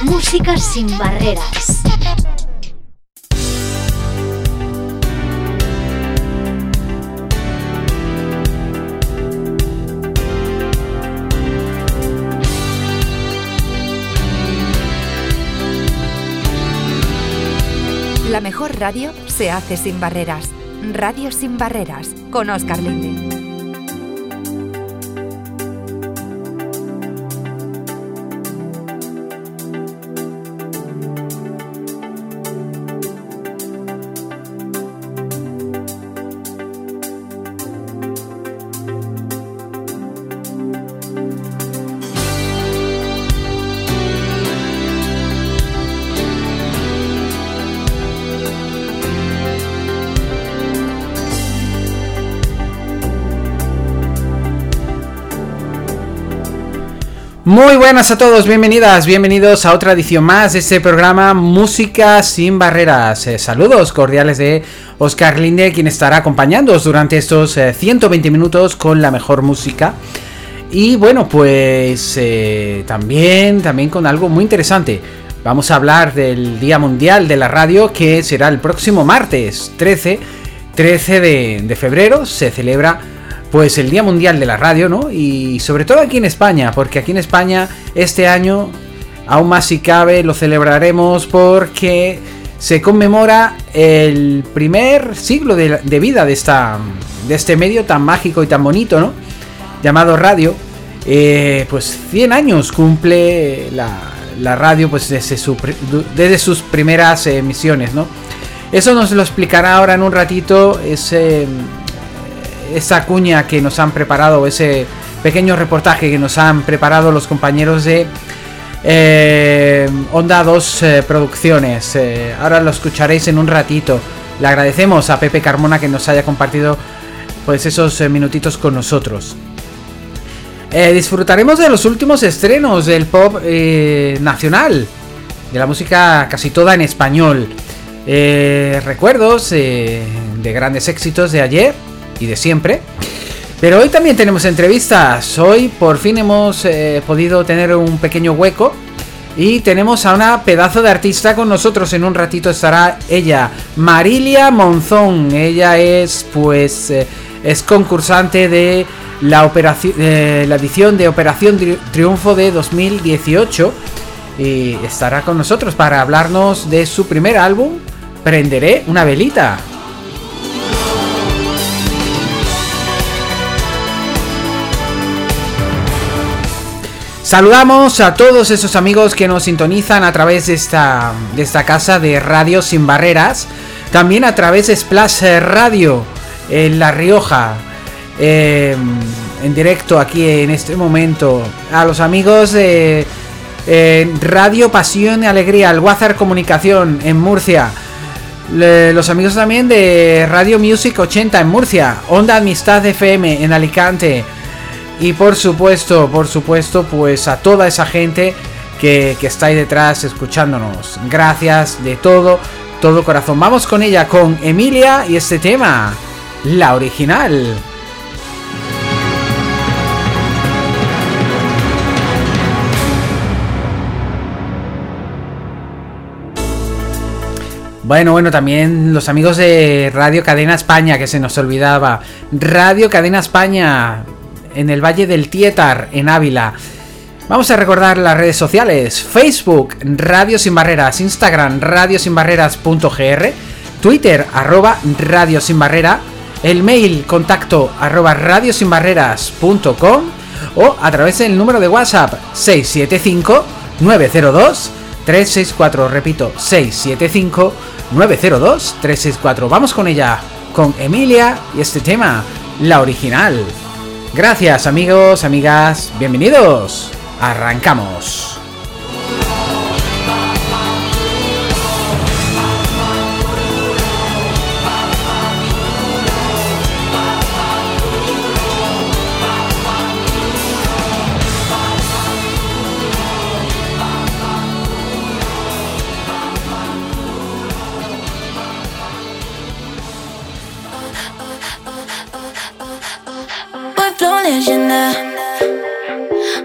Música sin barreras. La mejor radio se hace sin barreras. Radio sin barreras con Oscar Linde. Muy buenas a todos, bienvenidas, bienvenidos a otra edición más de este programa Música sin Barreras. Eh, saludos cordiales de Oscar Linde, quien estará acompañándoos durante estos 120 eh, minutos con la mejor música. Y bueno, pues eh, también, también con algo muy interesante. Vamos a hablar del Día Mundial de la Radio que será el próximo martes 13, 13 de febrero. Se celebra pues el Día Mundial de la Radio, ¿no? Y sobre todo aquí en España, porque aquí en España este año, aún más si cabe, lo celebraremos porque se conmemora el primer siglo de, vida de, esta, de este medio tan mágico y tan bonito, ¿no? Llamado radio. Eh, pues 100 años cumple la, radio pues desde, sus primeras emisiones, ¿no? Eso nos lo explicará ahora en un ratito ese esa cuña que nos han preparado, ese pequeño reportaje que nos han preparado los compañeros de eh, Onda 2 eh, Producciones. Eh, ahora lo escucharéis en un ratito. Le agradecemos a Pepe Carmona que nos haya compartido pues esos minutitos con nosotros. disfrutaremos de los últimos estrenos del pop nacional, de la música casi toda en español. recuerdos de grandes éxitos de ayer y de siempre. Pero hoy también tenemos entrevistas. Hoy por fin hemos eh, podido tener un pequeño hueco. Y tenemos a una pedazo de artista con nosotros. En un ratito estará ella, Marilia Monzón. Ella es, pues, eh, es concursante de la, operación, la edición de Operación Triunfo de 2018. Y estará con nosotros para hablarnos de su primer álbum, Prenderé una velita. Saludamos a todos esos amigos que nos sintonizan a través de esta, de esta casa de Radio Sin Barreras. También a través de Splash Radio en La Rioja. Em, en directo aquí en este momento. A los amigos de Radio Pasión y Alegría, el Comunicación en Murcia. los amigos también de Radio Music 80 en Murcia. Onda Amistad FM en Alicante. Y por supuesto, por supuesto, pues a toda esa gente que, está ahí detrás escuchándonos. Gracias de todo, todo corazón. Vamos con ella, con Emilia y este tema, la original. Bueno, bueno, también los amigos de Radio Cadena España, que se nos olvidaba. Radio Cadena España, en el Valle del Tietar, en Ávila. Vamos a recordar las redes sociales: Facebook, Radio Sin Barreras, Instagram, Radio Sin Barreras.gr, Twitter, arroba Radio Sin Barrera, el mail, contacto, arroba Radio Sin Barreras.com o a través del número de WhatsApp 675 902 364. Repito, 675 902 364. Vamos con ella, con Emilia y este tema, la original. Gracias amigos, amigas, bienvenidos. Arrancamos.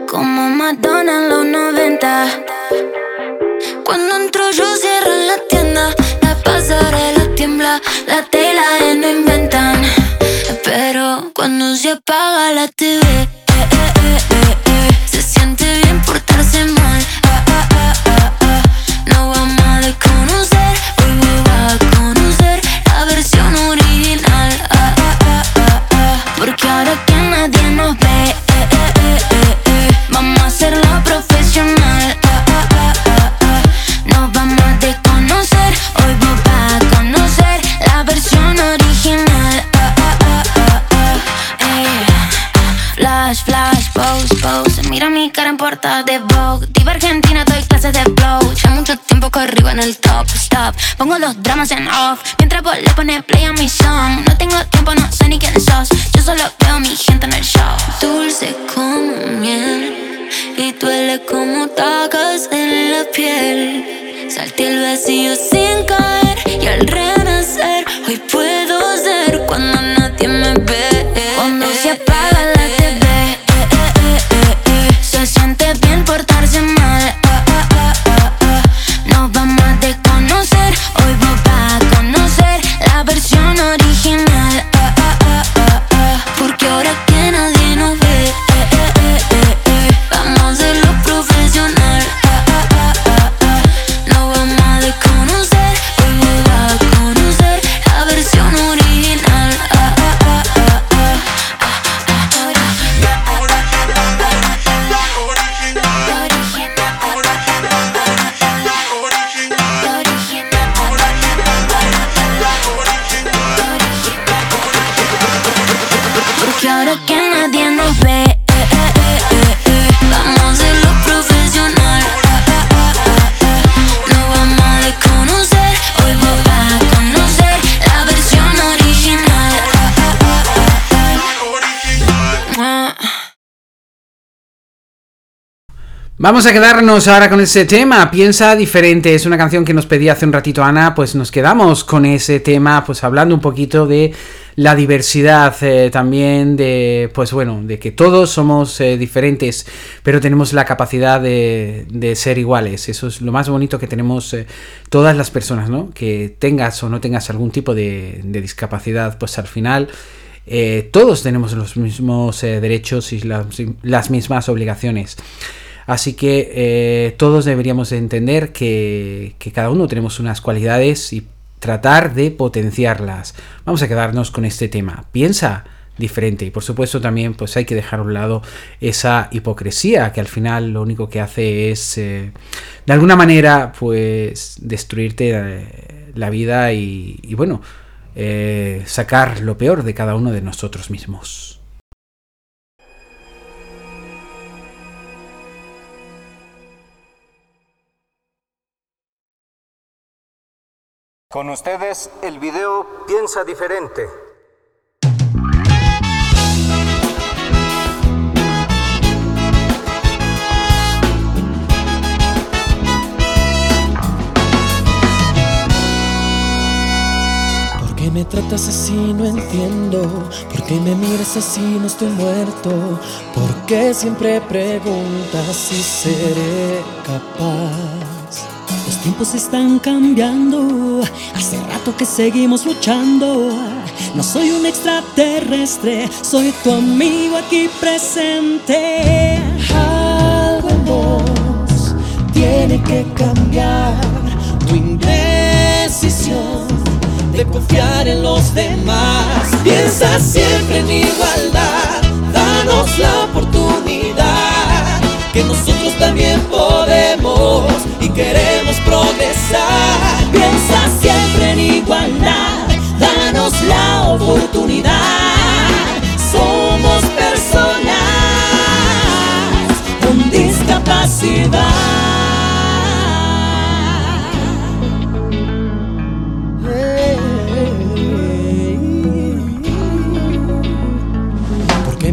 Como Madonna en los 90. ellos cierran la tienda, la pasarela tiembla, la tela no inventan. Pero cuando se apaga la TV, eh, eh, eh, se siente bien portarse mal. Ah, ah, ah. No vamos a desconocer, hoy me va a conocer la versión original. Porque ahora que nadie nos ve, portada de Vogue. Diva argentina, doy clases de flow. Ya mucho tiempo corrido en el top, stop. Pongo los dramas en off. Mientras vos le pones play a mi song. No tengo tiempo, no sé ni quién sos. Yo solo veo mi gente en el show. Dulce como miel. Y duele como tacas en la piel. Salté el vacío sin caer Y al Vamos a quedarnos ahora con ese tema. Piensa diferente. Es una canción que nos pedía hace un ratito Ana. Pues nos quedamos con ese tema, pues hablando un poquito de la diversidad eh, también, de pues bueno, de que todos somos eh, diferentes, pero tenemos la capacidad de, ser iguales. Eso es lo más bonito que tenemos eh, todas las personas, ¿no? Que tengas o no tengas algún tipo de, discapacidad, pues al final. todos tenemos los mismos derechos y las mismas obligaciones. Así que eh, todos deberíamos de entender que, cada uno tenemos unas cualidades y tratar de potenciarlas. Vamos a quedarnos con este tema. Piensa diferente y por supuesto también pues hay que dejar a un lado esa hipocresía que al final lo único que hace es eh, de alguna manera pues destruirte eh, la vida y, bueno sacar lo peor de cada uno de nosotros mismos. Con ustedes el video Piensa diferente. ¿Por qué me tratas así? No entiendo. ¿Por qué me miras así? No estoy muerto. ¿Por qué siempre preguntas si seré capaz? Los tiempos están cambiando. Hace rato que seguimos luchando. No soy un extraterrestre, soy tu amigo aquí presente. Algo en vos tiene que cambiar. Tu indecisión de confiar en los demás. Piensa siempre en igualdad, danos la oportunidad, que nosotros también podemos y progresar. Piensa siempre en igualdad, danos la oportunidad.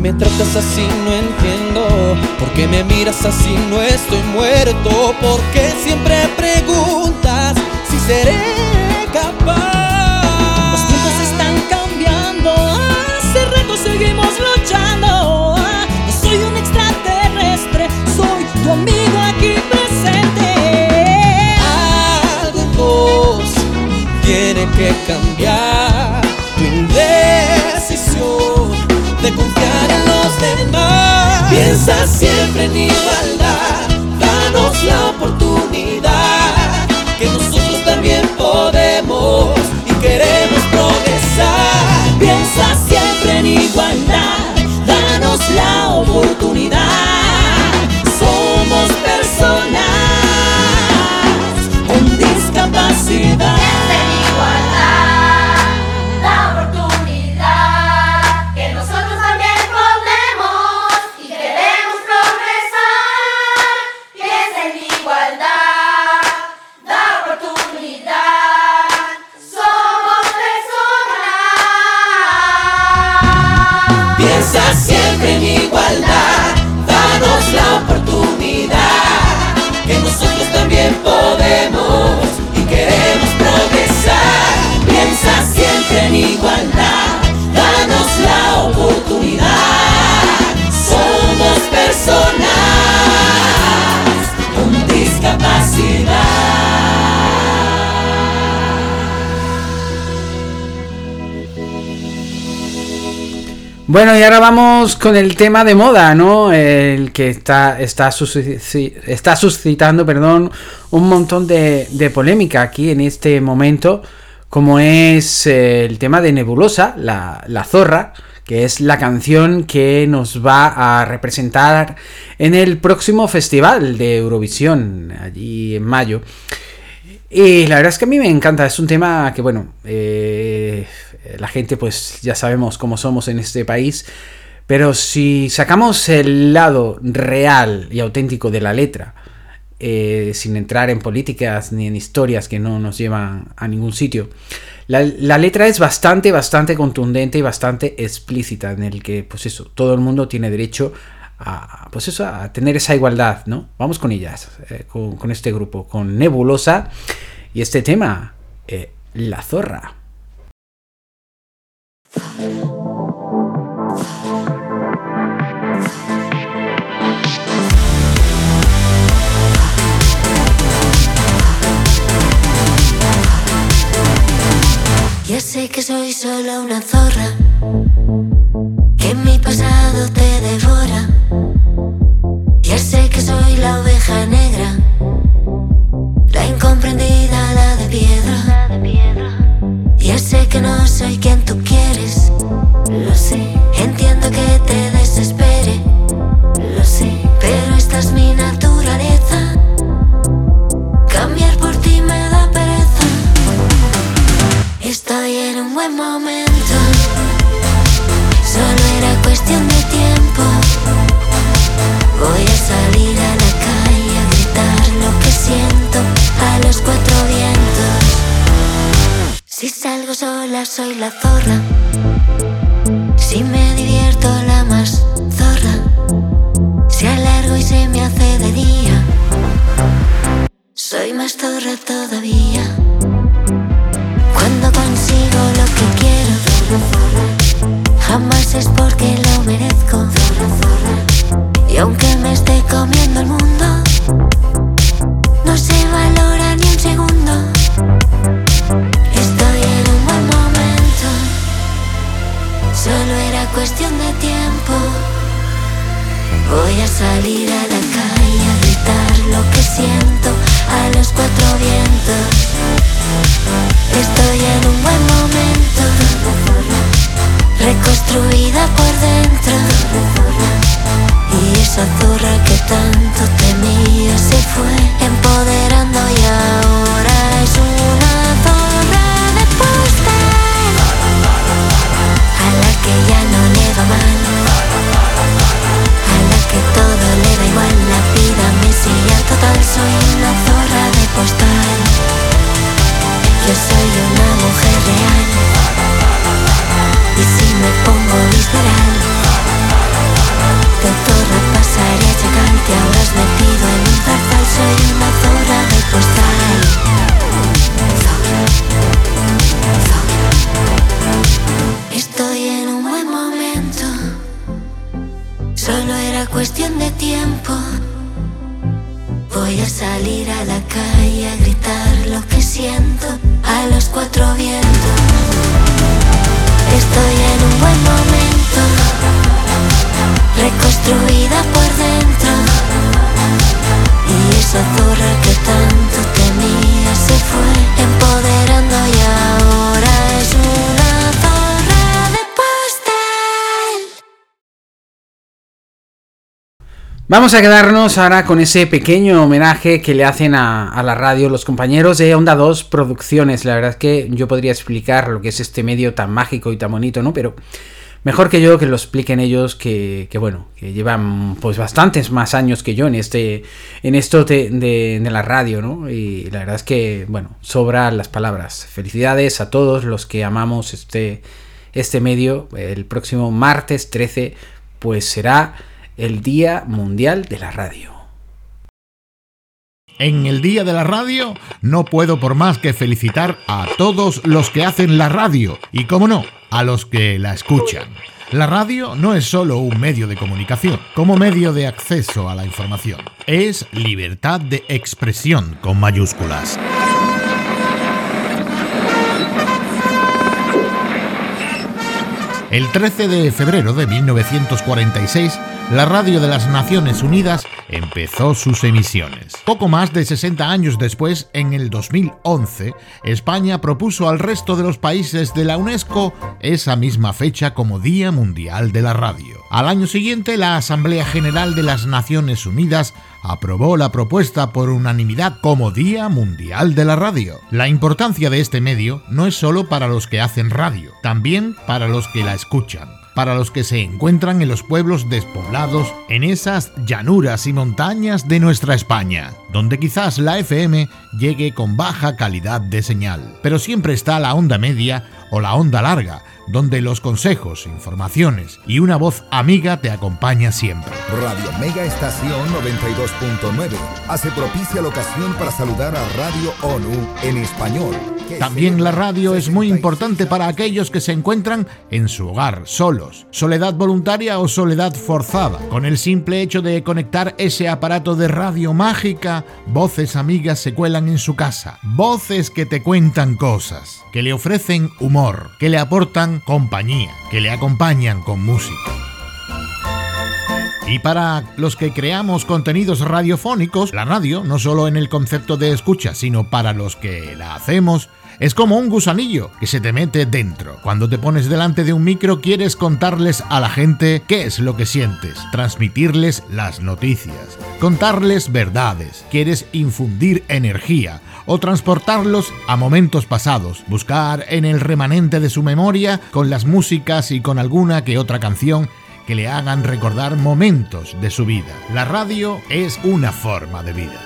Me tratas así? No entiendo. ¿Por qué me miras así? No estoy muerto. ¿Por qué siempre preguntas si seré capaz? Los tiempos están cambiando. Hace rato seguimos luchando. No soy un extraterrestre, soy tu amigo aquí presente. que cambiar tu indecisión de confiar en los demás. Piensa siempre en igualdad, danos la oportunidad que nosotros también podemos y queremos progresar. Piensa siempre en igualdad, danos la oportunidad. Personas. Bueno, y ahora vamos con el tema de moda, ¿no? El que está, está, está suscitando perdón, un montón de, de polémica aquí en este momento, como es eh, el tema de Nebulosa, la, la zorra, que es la canción que nos va a representar en el próximo festival de Eurovisión, allí en mayo. Y la verdad es que a mí me encanta, es un tema que, bueno, eh, la gente pues ya sabemos cómo somos en este país, pero si sacamos el lado real y auténtico de la letra, eh, sin entrar en políticas ni en historias que no nos llevan a ningún sitio, la, la letra es bastante, bastante contundente y bastante explícita, en el que, pues eso, todo el mundo tiene derecho a, pues eso, a tener esa igualdad, ¿no? Vamos con ellas, eh, con, con este grupo, con Nebulosa y este tema, eh, La Zorra. Ya sé que soy solo una zorra, que mi pasado te devora. Ya sé que soy la oveja negra, la incomprendida, la de piedra. Ya sé que no soy quien tú quieres, lo sé. Entiendo que te desespere, lo sé. Pero esta es mi naturaleza. Cambiar por ti me da pereza. Estoy en un buen momento. Solo era cuestión de tiempo. Voy a salir a la calle a gritar lo que siento a los cuatro vientos. Si salgo sola soy la zorra. Si me divierto la más zorra. Si alargo y se me hace de día. Soy más zorra todavía. Cuando consigo lo que quiero, jamás es porque lo merezco. Y aunque me esté comiendo el mundo, no se valora ni un segundo. Solo era cuestión de tiempo. Voy a salir a la calle a gritar lo que siento a los cuatro vientos. Estoy en un buen momento, reconstruida por dentro. Y esa zorra que tanto temía se fue empoderando y ahora cuestión de tiempo. Voy a salir a la calle a gritar lo que siento a los cuatro vientos. Estoy en un buen momento, reconstruida por Vamos a quedarnos ahora con ese pequeño homenaje que le hacen a, la radio los compañeros de Onda 2 Producciones. La verdad es que yo podría explicar lo que es este medio tan mágico y tan bonito, ¿no? Pero mejor que yo que lo expliquen ellos que, que bueno, que llevan pues bastantes más años que yo en este en esto de, de- de la radio, ¿no? Y la verdad es que, bueno, sobran las palabras. Felicidades a todos los que amamos este, este medio. El próximo martes 13 pues será el Día Mundial de la Radio. En el Día de la Radio no puedo por más que felicitar a todos los que hacen la radio y, como no, a los que la escuchan. La radio no es solo un medio de comunicación, como medio de acceso a la información. Es libertad de expresión con mayúsculas. El 13 de febrero de 1946, la radio de las Naciones Unidas empezó sus emisiones. Poco más de 60 años después, en el 2011, España propuso al resto de los países de la UNESCO esa misma fecha como Día Mundial de la Radio. Al año siguiente, la Asamblea General de las Naciones Unidas aprobó la propuesta por unanimidad como Día Mundial de la Radio. La importancia de este medio no es solo para los que hacen radio, también para los que la escuchan para los que se encuentran en los pueblos despoblados, en esas llanuras y montañas de nuestra España, donde quizás la FM llegue con baja calidad de señal. Pero siempre está la onda media o la onda larga, donde los consejos, informaciones y una voz amiga te acompaña siempre. Radio Mega Estación 92.9 hace propicia la ocasión para saludar a Radio ONU en español. También la radio es muy importante para aquellos que se encuentran en su hogar, solos, soledad voluntaria o soledad forzada. Con el simple hecho de conectar ese aparato de radio mágica, voces amigas se cuelan en su casa, voces que te cuentan cosas, que le ofrecen humor, que le aportan compañía, que le acompañan con música. Y para los que creamos contenidos radiofónicos, la radio, no solo en el concepto de escucha, sino para los que la hacemos, es como un gusanillo que se te mete dentro. Cuando te pones delante de un micro quieres contarles a la gente qué es lo que sientes, transmitirles las noticias, contarles verdades, quieres infundir energía o transportarlos a momentos pasados, buscar en el remanente de su memoria con las músicas y con alguna que otra canción que le hagan recordar momentos de su vida. La radio es una forma de vida.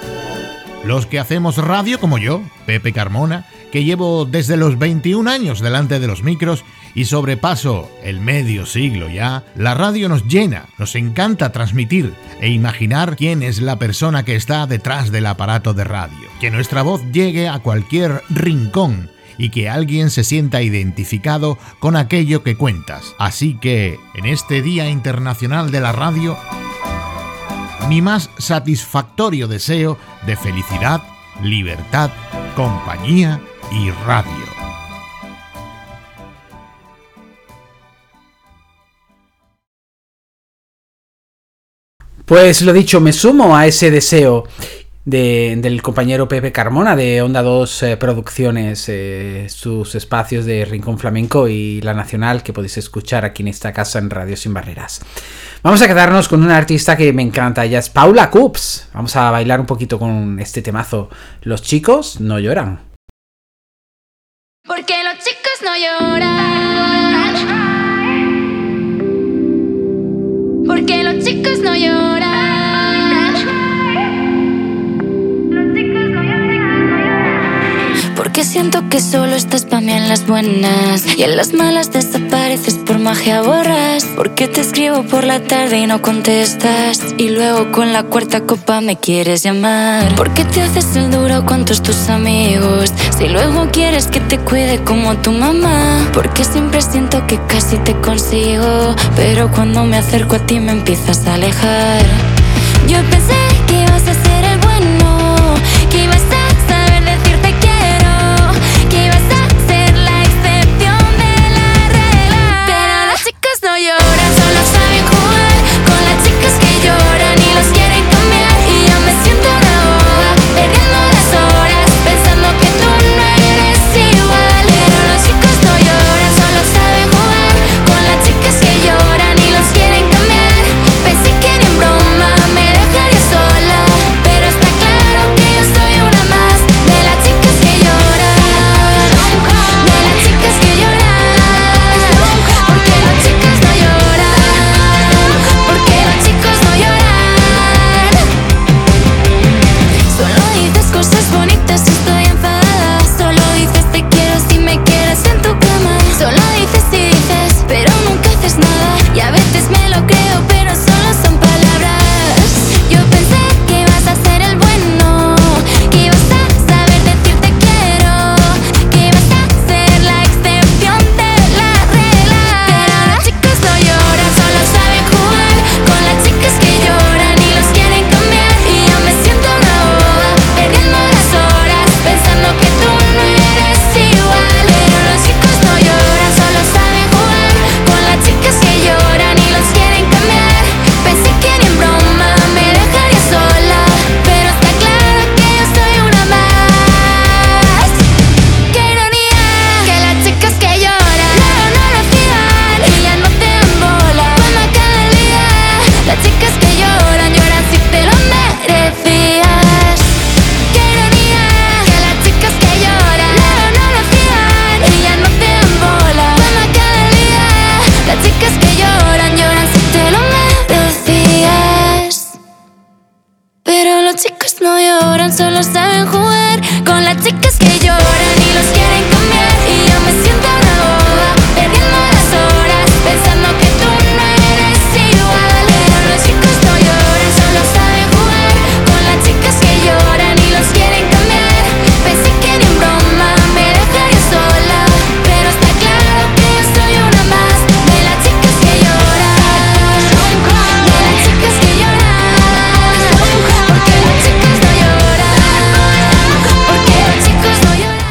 Los que hacemos radio como yo, Pepe Carmona, que llevo desde los 21 años delante de los micros y sobrepaso el medio siglo ya, la radio nos llena, nos encanta transmitir e imaginar quién es la persona que está detrás del aparato de radio. Que nuestra voz llegue a cualquier rincón y que alguien se sienta identificado con aquello que cuentas. Así que, en este Día Internacional de la Radio, mi más satisfactorio deseo de felicidad, libertad, compañía y radio. Pues lo dicho, me sumo a ese deseo de- del compañero Pepe Carmona de Onda 2 eh, Producciones, eh, sus espacios de Rincón Flamenco y La Nacional que podéis escuchar aquí en esta casa en Radio Sin Barreras. Vamos a quedarnos con una artista que me encanta, ella es Paula Coops. Vamos a bailar un poquito con este temazo. Los chicos no lloran. Porque los chicos no lloran. Porque los chicos no lloran. Siento que solo estás para mí en las buenas y en las malas desapareces por magia borras. Porque te escribo por la tarde y no contestas y luego con la cuarta copa me quieres llamar. Porque te haces el duro con todos tus amigos si luego quieres que te cuide como tu mamá. Porque siempre siento que casi te consigo, pero cuando me acerco a ti me empiezas a alejar. Yo pensé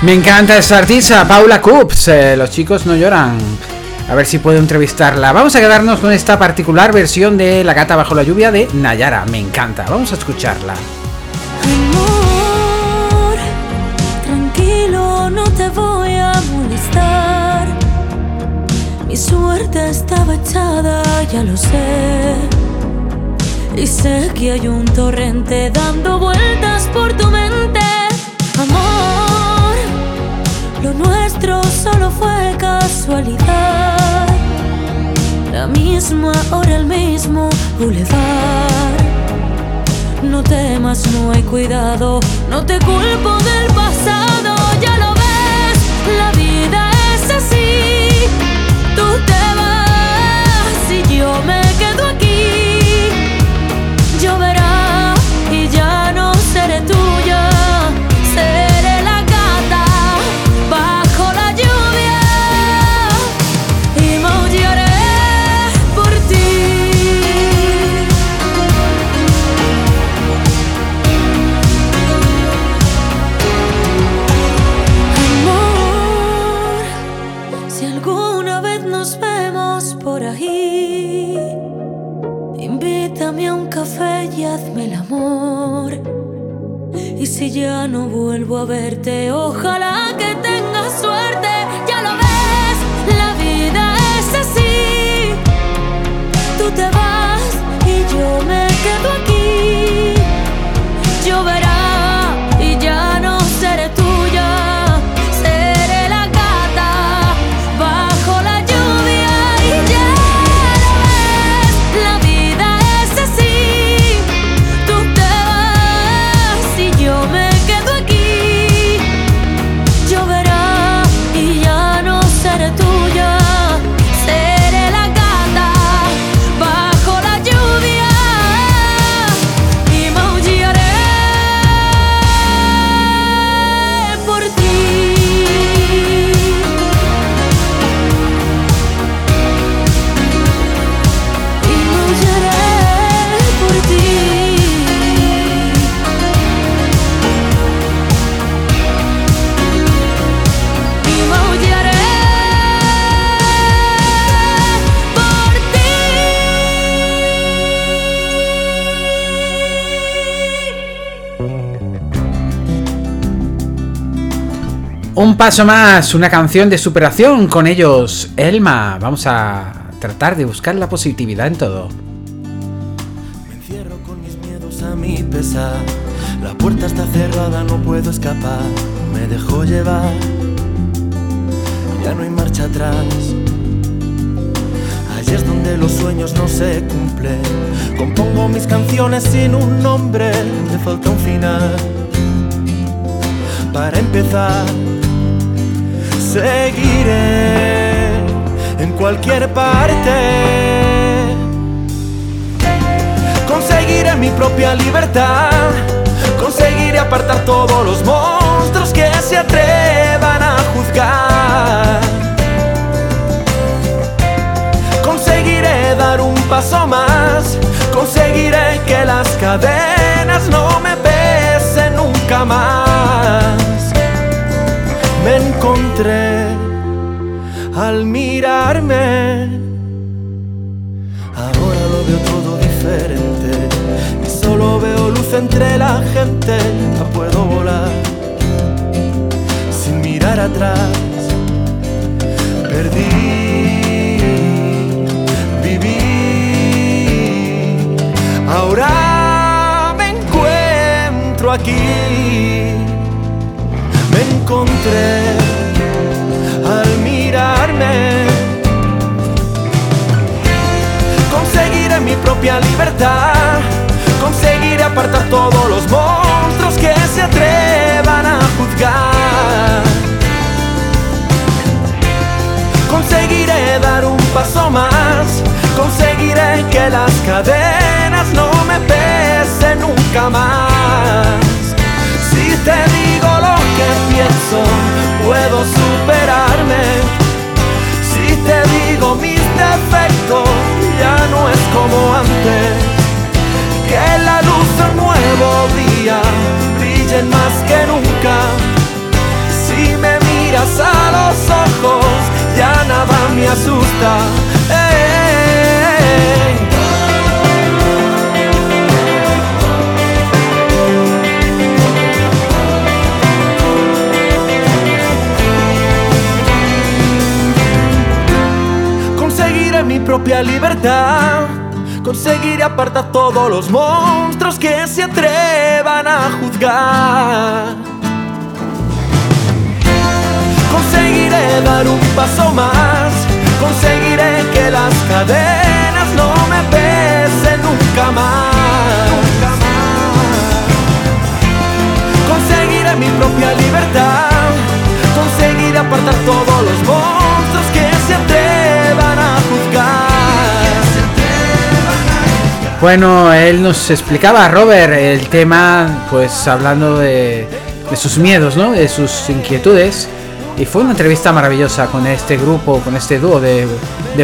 Me encanta esta artista, Paula Coops. eh, los chicos no lloran. A ver si puedo entrevistarla. Vamos a quedarnos con esta particular versión de La gata bajo la lluvia de Nayara. Me encanta. Vamos a escucharla. Amor, tranquilo, no te voy a molestar. Mi suerte estaba echada, ya lo sé. Y sé que hay un torrente dando vueltas por tu mente. Amor, nuestro solo fue casualidad. La misma hora, el mismo boulevard. No temas, no hay cuidado, no te culpo del pasado, ya lo ves, la vida es así. Tú te vas y yo me ya no vuelvo a verte, ojalá Un paso más, una canción de superación con ellos, Elma. Vamos a tratar de buscar la positividad en todo. Me encierro con mis miedos a mi pesar. La puerta está cerrada, no puedo escapar. Me dejo llevar. Ya no hay marcha atrás. Allí es donde los sueños no se cumplen. Compongo mis canciones sin un nombre. Me falta un final. Para empezar, seguiré en cualquier parte. Conseguiré mi propia libertad. Conseguiré apartar todos los monstruos que se atrevan a juzgar. Conseguiré dar un paso más. Conseguiré que las cadenas no me pesen nunca más. Al mirarme. Ahora lo veo todo diferente y solo veo luz entre la gente. Ya puedo volar sin mirar atrás. Perdí, viví. Ahora me encuentro aquí. Me encontré libertad. Conseguiré apartar todos los monstruos que se atrevan a juzgar. Conseguiré dar un paso más. Conseguiré que las cadenas no me pesen nunca más. Si te digo lo que pienso, puedo superarme. Si te digo mis defectos ya no es como antes. Que la luz de un nuevo día brille más que nunca. Si me miras a los ojos, ya nada me asusta. Propia libertad. Conseguiré apartar todos los monstruos que se atrevan a juzgar. Conseguiré dar un paso más. Conseguiré que las cadenas no me pesen nunca más. Conseguiré mi propia libertad. Conseguiré apartar todos los monstruos Bueno, él nos explicaba, Robert, el tema, pues hablando de, sus miedos, ¿no? De sus inquietudes. Y fue una entrevista maravillosa con este grupo, con este dúo de,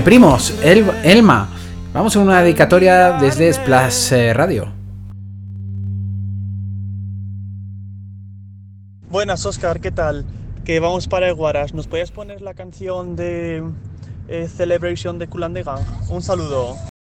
primos, El, Elma. Vamos a una dedicatoria desde Splash eh, Radio. Buenas, Oscar, ¿qué tal? Que vamos para el. ¿Nos puedes poner la canción de eh, Celebration de Kulan de Gang? Un saludo.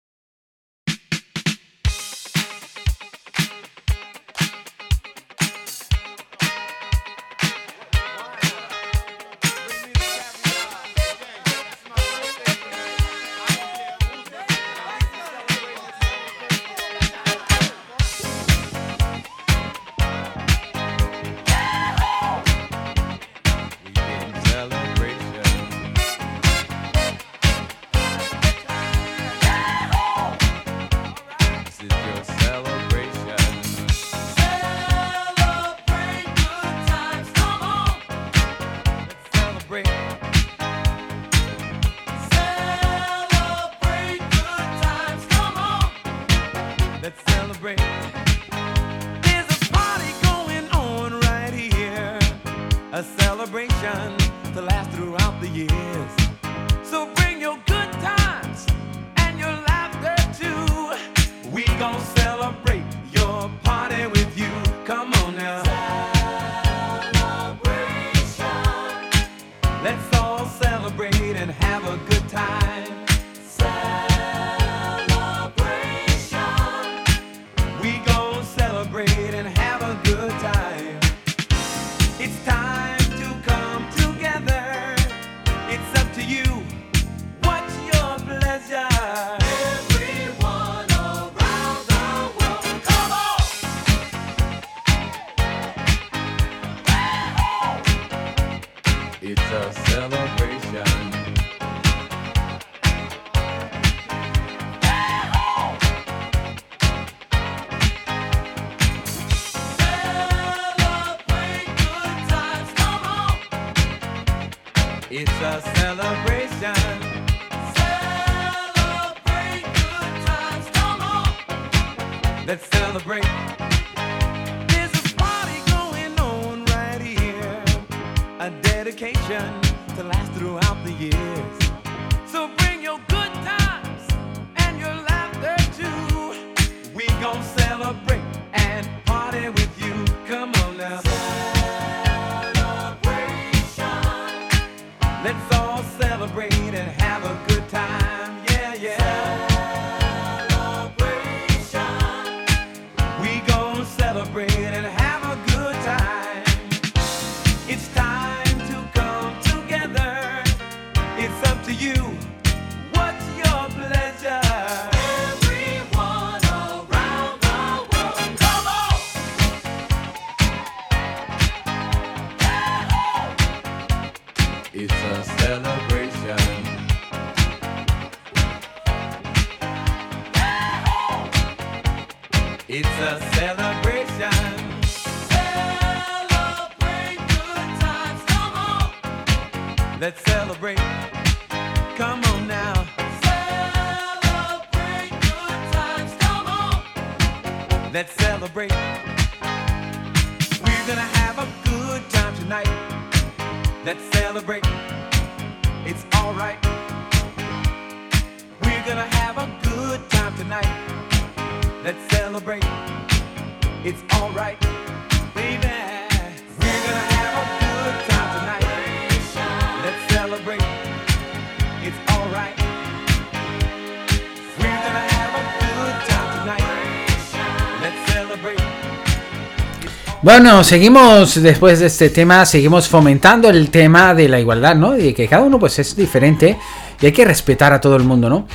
Bueno, seguimos después de este tema, seguimos fomentando el tema de la igualdad, ¿no? Y que cada uno pues es diferente y hay que respetar a todo el mundo, ¿no?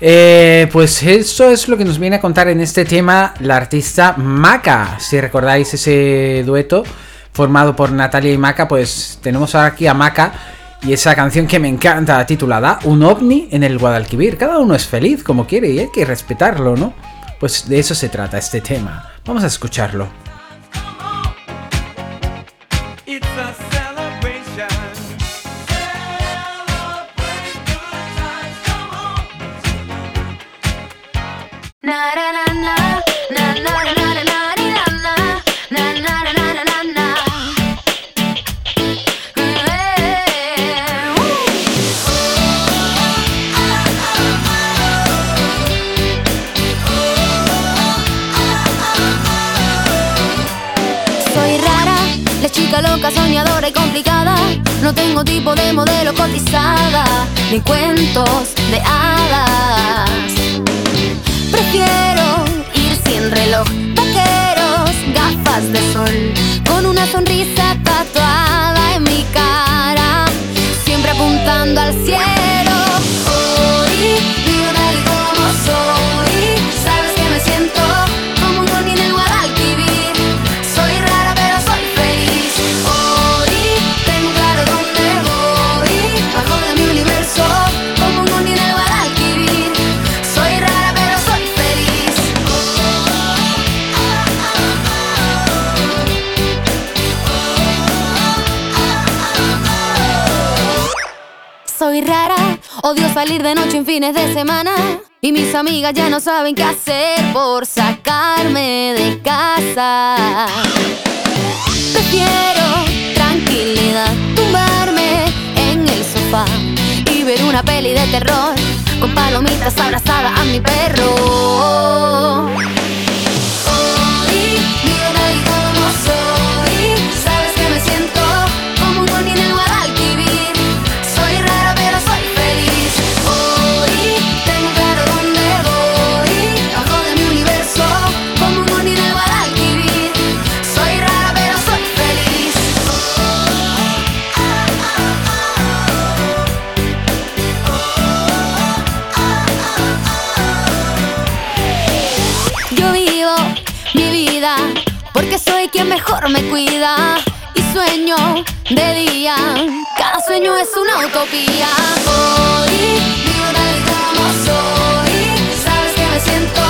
Eh, pues eso es lo que nos viene a contar en este tema la artista Maca. Si recordáis ese dueto formado por Natalia y Maca, pues tenemos ahora aquí a Maca y esa canción que me encanta titulada Un ovni en el Guadalquivir. Cada uno es feliz como quiere y hay que respetarlo, ¿no? Pues de eso se trata este tema. Vamos a escucharlo. Loca, soñadora y complicada. No tengo tipo de modelo cotizada, ni cuentos de hadas. Prefiero ir sin reloj, vaqueros, gafas de sol, con una sonrisa tatuada salir de noche en fines de semana. Y mis amigas ya no saben qué hacer por sacarme de casa. Prefiero tranquilidad, tumbarme en el sofá y ver una peli de terror con palomitas abrazada a mi perro. Mejor me cuida y sueño de día. Cada sueño es una utopía. Hoy vivo tal como soy. Sabes que me siento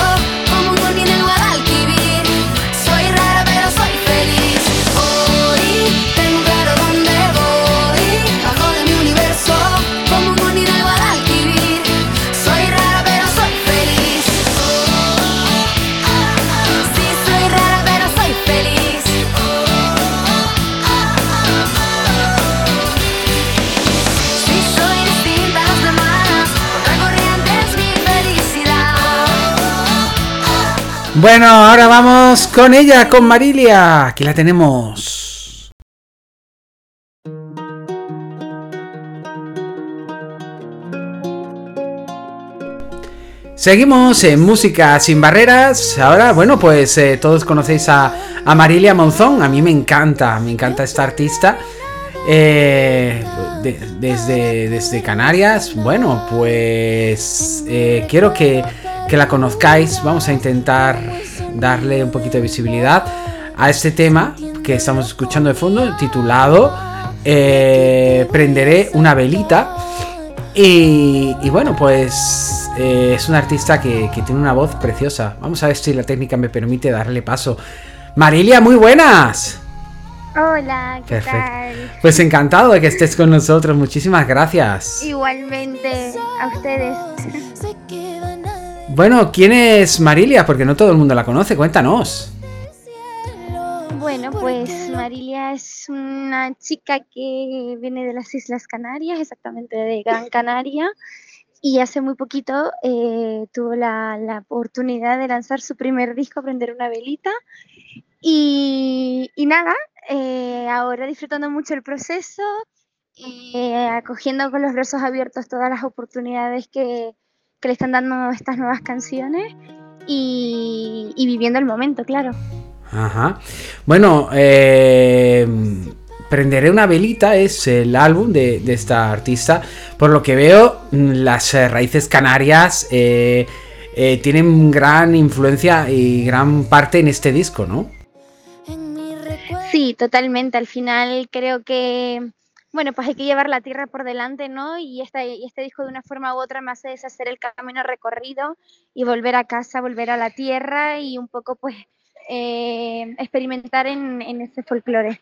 Bueno, ahora vamos con ella, con Marilia. Aquí la tenemos. Seguimos en Música sin Barreras. Ahora, bueno, pues eh, todos conocéis a, a Marilia Monzón. A mí me encanta, me encanta esta artista. Eh, de- desde, desde Canarias. Bueno, pues eh, quiero que, que la conozcáis. Vamos a intentar darle un poquito de visibilidad a este tema que estamos escuchando de fondo, titulado eh, Prenderé una velita. Y, y bueno, pues eh, es un artista que, que tiene una voz preciosa. Vamos a ver si la técnica me permite darle paso. Marilia, muy buenas. Hola, ¿qué Perfecto. tal? Pues encantado de que estés con nosotros. Muchísimas gracias. Igualmente a ustedes. Bueno, ¿quién es Marilia? Porque no todo el mundo la conoce, cuéntanos. Bueno, pues Marilia es una chica que viene de las Islas Canarias, exactamente de Gran Canaria, y hace muy poquito eh, tuvo la, oportunidad de lanzar su primer disco, Prender una velita, y, y nada, eh, ahora disfrutando mucho el proceso, eh, acogiendo con los brazos abiertos todas las oportunidades que, que le están dando estas nuevas canciones y, y viviendo el momento, claro. Ajá. Bueno, eh, Prenderé una velita es el álbum de, de, esta artista. Por lo que veo, mm, las eh, raíces canarias eh, eh, tienen gran influencia y gran parte en este disco, ¿no? Sí, totalmente. Al final creo que, bueno, pues hay que llevar la tierra por delante, ¿no? Y este, y este disco de una forma u otra me hace deshacer el camino recorrido y volver a casa, volver a la tierra y un poco pues eh, experimentar en, en ese folclore.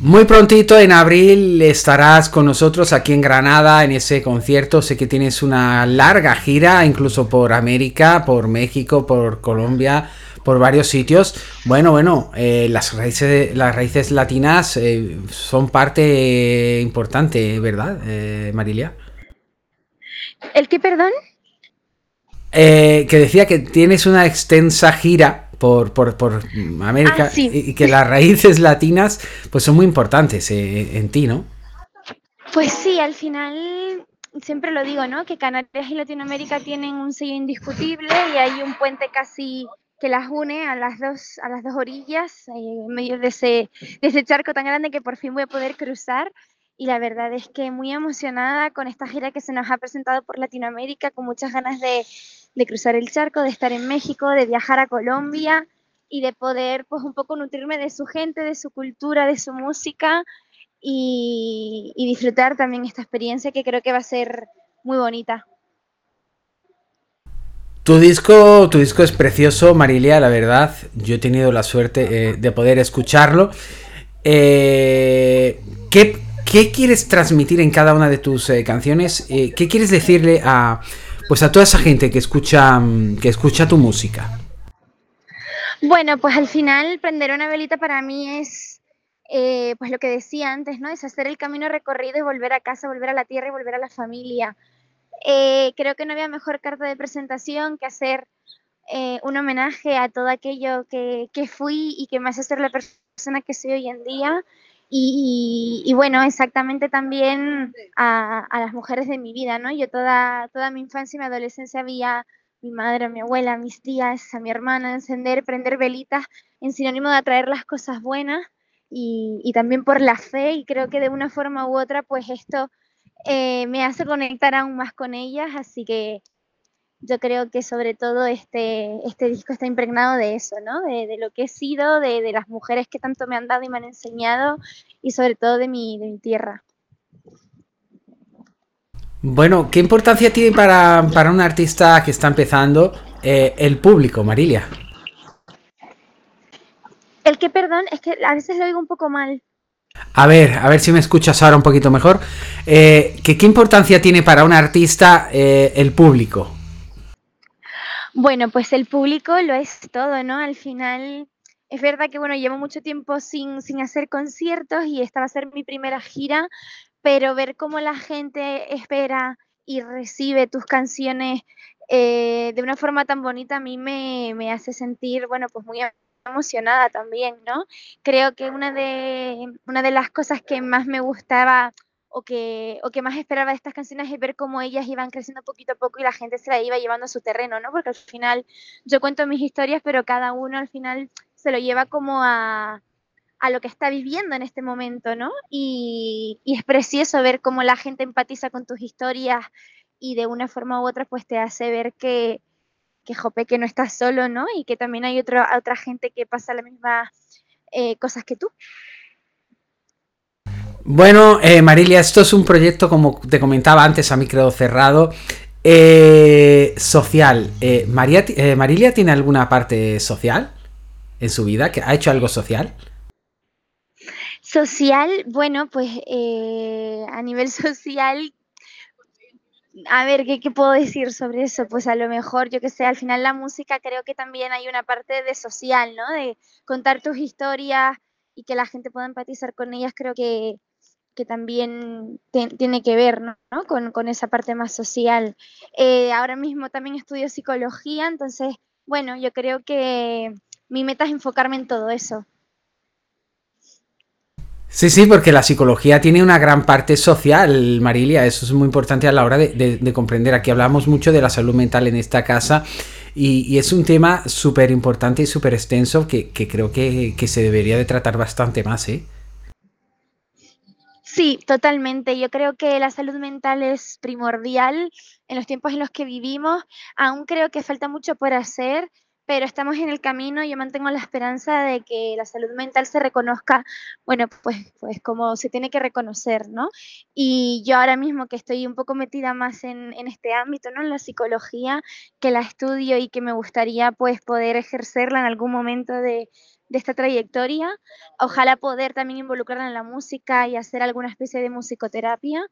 Muy prontito en abril estarás con nosotros aquí en Granada en ese concierto. Sé que tienes una larga gira, incluso por América, por México, por Colombia, por varios sitios. Bueno, bueno, eh, las, raíces, las raíces latinas eh, son parte importante, ¿verdad, eh, Marilia? ¿El qué, perdón? Eh, que decía que tienes una extensa gira por, por, por América Ah, sí. y, que las raíces latinas pues son muy importantes en ti, ¿no? Pues sí, al final siempre lo digo, ¿no? Que Canarias y Latinoamérica tienen un sello indiscutible y hay un puente casi que las une a las dos, a las dos orillas, eh, en medio de ese, de ese charco tan grande que por fin voy a poder cruzar. Y la verdad es que muy emocionada con esta gira que se nos ha presentado por Latinoamérica, con muchas ganas de, de cruzar el charco, de estar en México, de viajar a Colombia y de poder pues un poco nutrirme de su gente, de su cultura, de su música y, y disfrutar también esta experiencia que creo que va a ser muy bonita. Tu disco, tu disco es precioso, Marilia, la verdad. Yo he tenido la suerte eh, de poder escucharlo. Eh, ¿qué, ¿qué, quieres transmitir en cada una de tus eh, canciones? Eh, ¿Qué quieres decirle a, pues a toda esa gente que escucha, mm, que escucha tu música? Bueno, pues al final prender una velita para mí es, eh, pues lo que decía antes, ¿no? Es hacer el camino recorrido y volver a casa, volver a la tierra y volver a la familia. Eh, creo que no había mejor carta de presentación que hacer eh, un homenaje a todo aquello que, que, fui y que me hace ser la persona que soy hoy en día. Y, y, y bueno, exactamente también a, a, las mujeres de mi vida, ¿no? Yo toda, toda mi infancia y mi adolescencia había mi madre, a mi abuela, a mis tías, a mi hermana, encender, prender velitas en sinónimo de atraer las cosas buenas y, y también por la fe y creo que de una forma u otra pues esto eh, me hace conectar aún más con ellas, así que yo creo que sobre todo este, este disco está impregnado de eso, ¿no? De, de lo que he sido, de, de, las mujeres que tanto me han dado y me han enseñado y sobre todo de mi, de mi tierra. Bueno, ¿qué importancia tiene para, para un artista que está empezando eh, el público, Marilia? El que, perdón, es que a veces lo oigo un poco mal. A ver, a ver si me escuchas ahora un poquito mejor. Eh, ¿qué, ¿Qué importancia tiene para un artista eh, el público? Bueno, pues el público lo es todo, ¿no? Al final es verdad que, bueno, llevo mucho tiempo sin, sin hacer conciertos y esta va a ser mi primera gira, pero ver cómo la gente espera y recibe tus canciones eh, de una forma tan bonita a mí me, me, hace sentir, bueno, pues muy emocionada también, ¿no? Creo que una de, una de las cosas que más me gustaba o que, o que más esperaba de estas canciones es ver cómo ellas iban creciendo poquito a poco y la gente se la iba llevando a su terreno, ¿no? Porque al final yo cuento mis historias, pero cada uno al final se lo lleva como a, a lo que está viviendo en este momento, ¿no? Y, y, es precioso ver cómo la gente empatiza con tus historias y de una forma u otra pues te hace ver que, que jope, que no estás solo, ¿no? Y que también hay otro, otra gente que pasa las mismas eh, cosas que tú. Bueno, eh, Marilia, esto es un proyecto, como te comentaba antes, a micro cerrado, eh, social. María, ¿Marilia tiene alguna parte social en su vida? ¿Que ¿Ha hecho algo social? Social, bueno, pues a nivel social a ver, ¿qué, ¿qué, puedo decir sobre eso? Pues a lo mejor, yo que sé, al final la música creo que también hay una parte de social, ¿no? De contar tus historias y que la gente pueda empatizar con ellas, creo que, que también tiene que ver ¿no? con, con, esa parte más social. Eh, ahora mismo también estudio psicología, entonces, bueno, yo creo que mi meta es enfocarme en todo eso. Sí, sí, porque la psicología tiene una gran parte social, Marilia, eso es muy importante a la hora de, de, de comprender. Aquí hablamos mucho de la salud mental en esta casa y, es un tema súper importante y súper extenso que, que creo que, que, se debería de tratar bastante más, ¿eh? Sí, totalmente. Yo creo que la salud mental es primordial en los tiempos en los que vivimos. Aún creo que falta mucho por hacer pero estamos en el camino. Yo mantengo la esperanza de que la salud mental se reconozca, bueno, pues, pues como se tiene que reconocer, ¿no? Y yo ahora mismo que estoy un poco metida más en, en este ámbito, ¿no? En la psicología, que la estudio y que me gustaría pues poder ejercerla en algún momento de, de esta trayectoria. Ojalá poder también involucrarla en la música y hacer alguna especie de musicoterapia.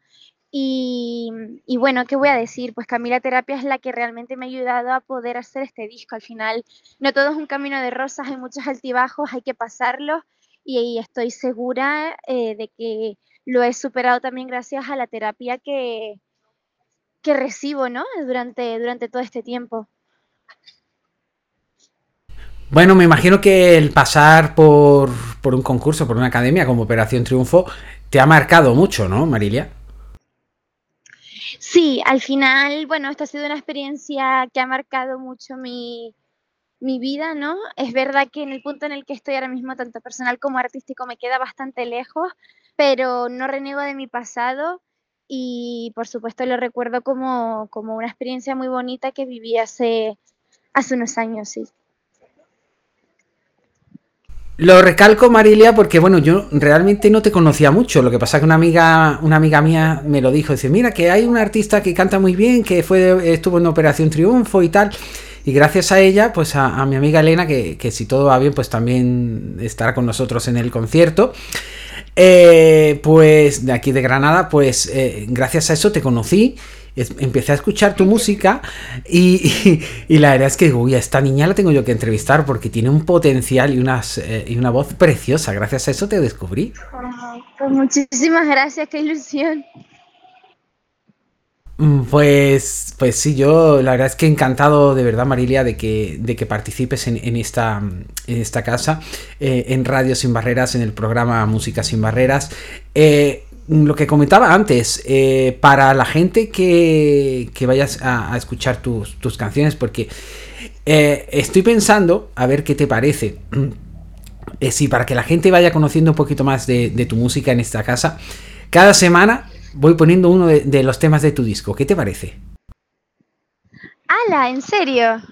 Y, bueno, ¿qué voy a decir? Pues Camila Terapia es la que realmente me ha ayudado a poder hacer este disco. Al final, no todo es un camino de rosas, hay muchos altibajos, hay que pasarlos y, y estoy segura eh, de que lo he superado también gracias a la terapia que, que recibo ¿no? durante, durante todo este tiempo. Bueno, me imagino que el pasar por, por un concurso, por una academia como Operación Triunfo, te ha marcado mucho, ¿no, Marilia? Sí, al final, bueno, esta ha sido una experiencia que ha marcado mucho mi, mi vida, ¿no? Es verdad que en el punto en el que estoy ahora mismo, tanto personal como artístico, me queda bastante lejos, pero no renego de mi pasado y por supuesto lo recuerdo como, como una experiencia muy bonita que viví hace, hace unos años, sí. Lo recalco, Marilia, porque bueno, yo realmente no te conocía mucho. Lo que pasa que una amiga, una amiga mía me lo dijo. Dice, mira, que hay un artista que canta muy bien, que fue, estuvo en Operación Triunfo y tal. Y gracias a ella, pues a, a mi amiga Elena, que, que, si todo va bien, pues también estará con nosotros en el concierto. Eh, pues de aquí de Granada, pues eh, gracias a eso te conocí empecé a escuchar tu música y, y, y, la verdad es que, uy, a esta niña la tengo yo que entrevistar porque tiene un potencial y, unas, eh, y una voz preciosa. Gracias a eso te descubrí. Pues muchísimas gracias, qué ilusión. Pues, pues sí, yo la verdad es que encantado de verdad, Marilia, de que, de que participes en, en esta, en esta casa, eh, en Radio Sin Barreras, en el programa Música Sin Barreras. Eh, lo que comentaba antes, eh, para la gente que, que vayas a, escuchar tus, tus, canciones, porque eh, estoy pensando, a ver qué te parece, eh, si para que la gente vaya conociendo un poquito más de, de, tu música en esta casa, cada semana voy poniendo uno de, de los temas de tu disco, ¿qué te parece? ¡Hala! ¿En serio?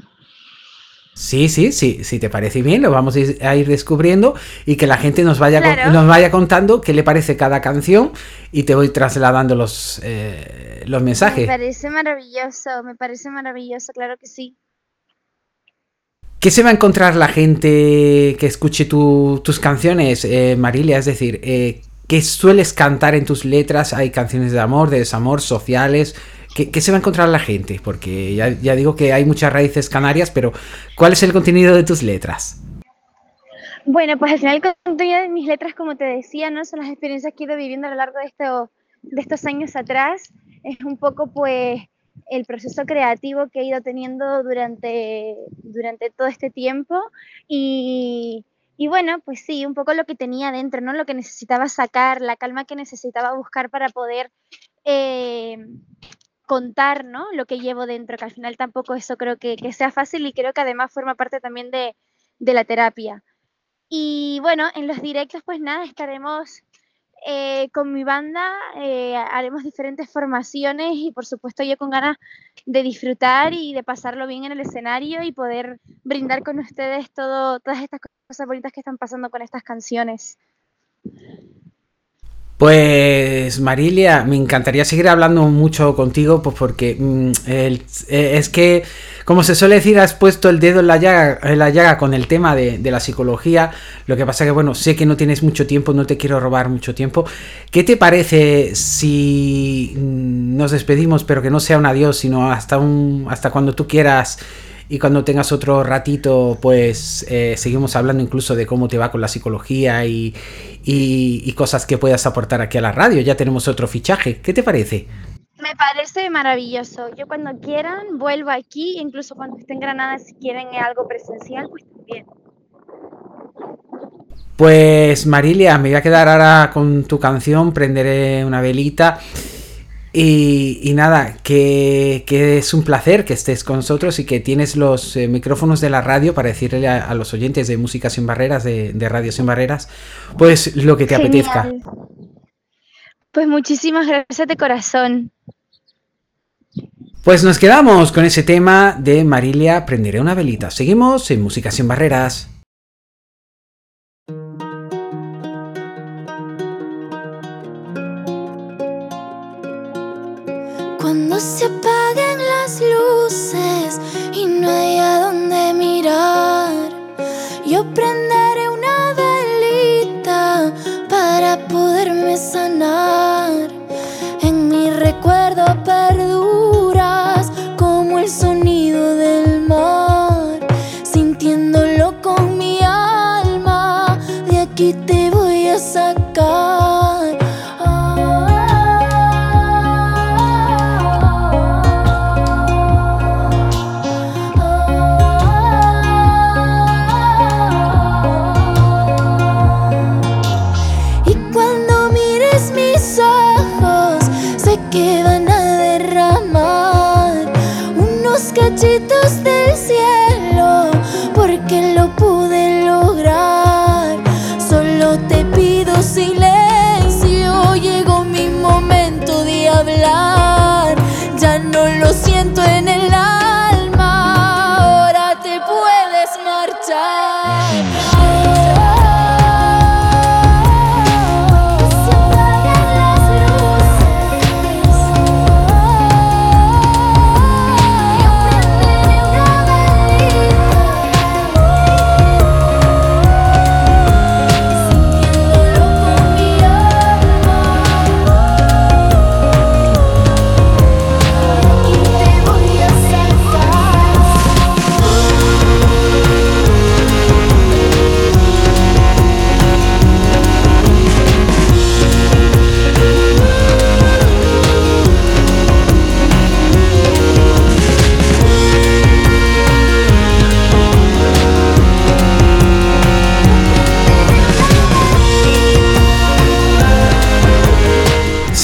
Sí, sí, sí, si te parece bien, lo vamos a ir descubriendo y que la gente nos vaya, claro. nos vaya contando qué le parece cada canción y te voy trasladando los, eh, los mensajes. Me parece maravilloso, me parece maravilloso, claro que sí. ¿Qué se va a encontrar la gente que escuche tu, tus canciones, eh, Marilia? Es decir, eh, ¿qué sueles cantar en tus letras? Hay canciones de amor, de desamor, sociales, ¿Qué, ¿Qué, se va a encontrar la gente? Porque ya, ya, digo que hay muchas raíces canarias, pero ¿cuál es el contenido de tus letras? Bueno, pues al final el contenido de mis letras, como te decía, ¿no? son las experiencias que he ido viviendo a lo largo de, de estos años atrás. Es un poco, pues, el proceso creativo que he ido teniendo durante, durante todo este tiempo. Y, y bueno, pues sí, un poco lo que tenía dentro, ¿no? Lo que necesitaba sacar, la calma que necesitaba buscar para poder eh, contar ¿no? lo que llevo dentro, que al final tampoco eso creo que, sea fácil y creo que además forma parte también de, la terapia. Y bueno, en los directos pues nada, estaremos eh, con mi banda, eh, haremos diferentes formaciones y por supuesto yo con ganas de disfrutar y de pasarlo bien en el escenario y poder brindar con ustedes todas estas cosas bonitas que están pasando con estas canciones. Pues Marilia, me encantaría seguir hablando mucho contigo, pues porque mm, eh, es que, como se suele decir, has puesto el dedo en la llaga, con el tema de, de la psicología. Lo que pasa que, bueno, sé que no tienes mucho tiempo, no te quiero robar mucho tiempo. ¿Qué te parece si mm, nos despedimos, pero que no sea un adiós, sino hasta un, hasta cuando tú quieras? Y cuando tengas otro ratito, pues eh, seguimos hablando incluso de cómo te va con la psicología y, y- y cosas que puedas aportar aquí a la radio. Ya tenemos otro fichaje. ¿Qué te parece? Me parece maravilloso. Yo cuando quieran vuelvo aquí, incluso cuando esté en Granada, si quieren algo presencial, pues también. Pues Marilia, me voy a quedar ahora con tu canción, prenderé una velita. Y, y nada, que, que es un placer que estés con nosotros y que tienes los eh, micrófonos de la radio para decirle a, a los oyentes de Música Sin Barreras, de, de Radio Sin Barreras, pues lo que te apetezca. Pues muchísimas gracias de corazón. Pues nos quedamos con ese tema de Marilia, prenderé una velita. Seguimos en Música Sin Barreras. Cuando se apaguen las luces y no hay a dónde mirar, yo prenderé una velita para poderme sanar. En mi recuerdo perduras como el sonido del mar, sintiéndolo con mi alma. De aquí te voy a sacar. Cachitos del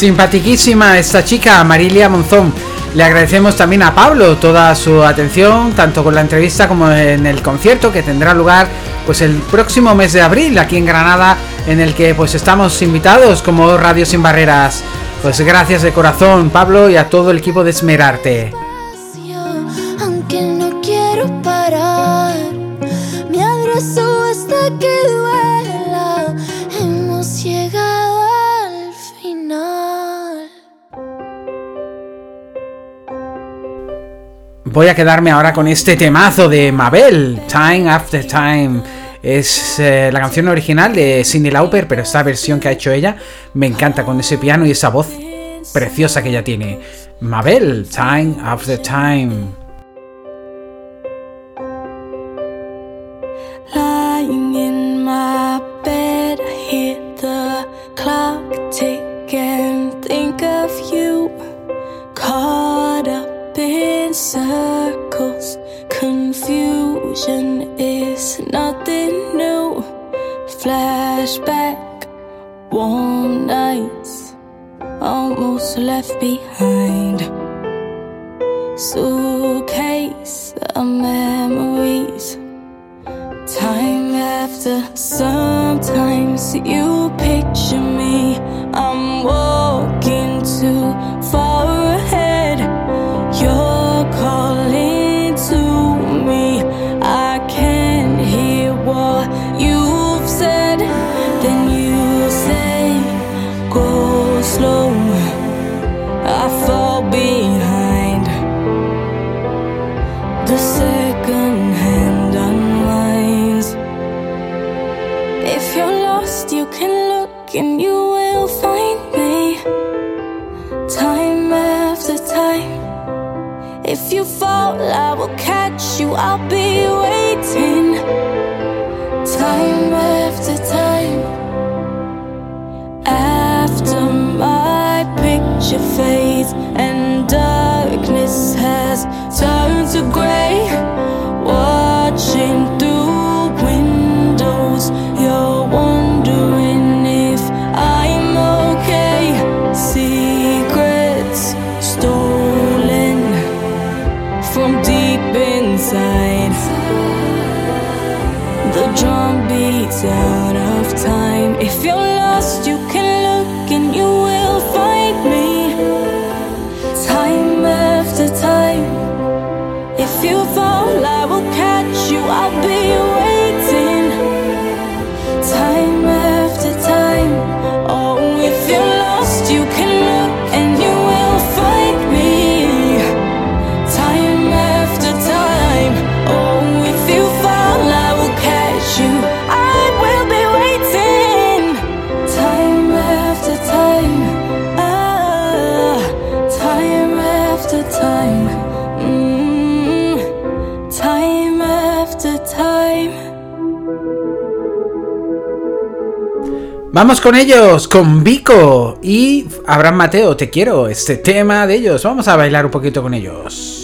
Simpatiquísima esta chica, Marilia Monzón. Le agradecemos también a Pablo toda su atención, tanto con la entrevista como en el concierto que tendrá lugar pues el próximo mes de abril aquí en Granada, en el que pues estamos invitados como Radio Sin Barreras. Pues gracias de corazón, Pablo, y a todo el equipo de Esmerarte. Voy a quedarme ahora con este temazo de Mabel, Time After Time. Es eh, la canción original de Cindy Lauper, pero esta versión que ha hecho ella me encanta con ese piano y esa voz preciosa que ella tiene. Mabel, Time After Time. Warm nights, almost left behind. Suitcase of memories. Time after sometimes you picture me. I'm and you will find me time after time. If you fall, I will catch you. I'll be waiting time after time. After my picture fades and darkness has turned to gray. Vamos con ellos, con Vico y Abraham Mateo, te quiero, este tema de ellos. Vamos a bailar un poquito con ellos.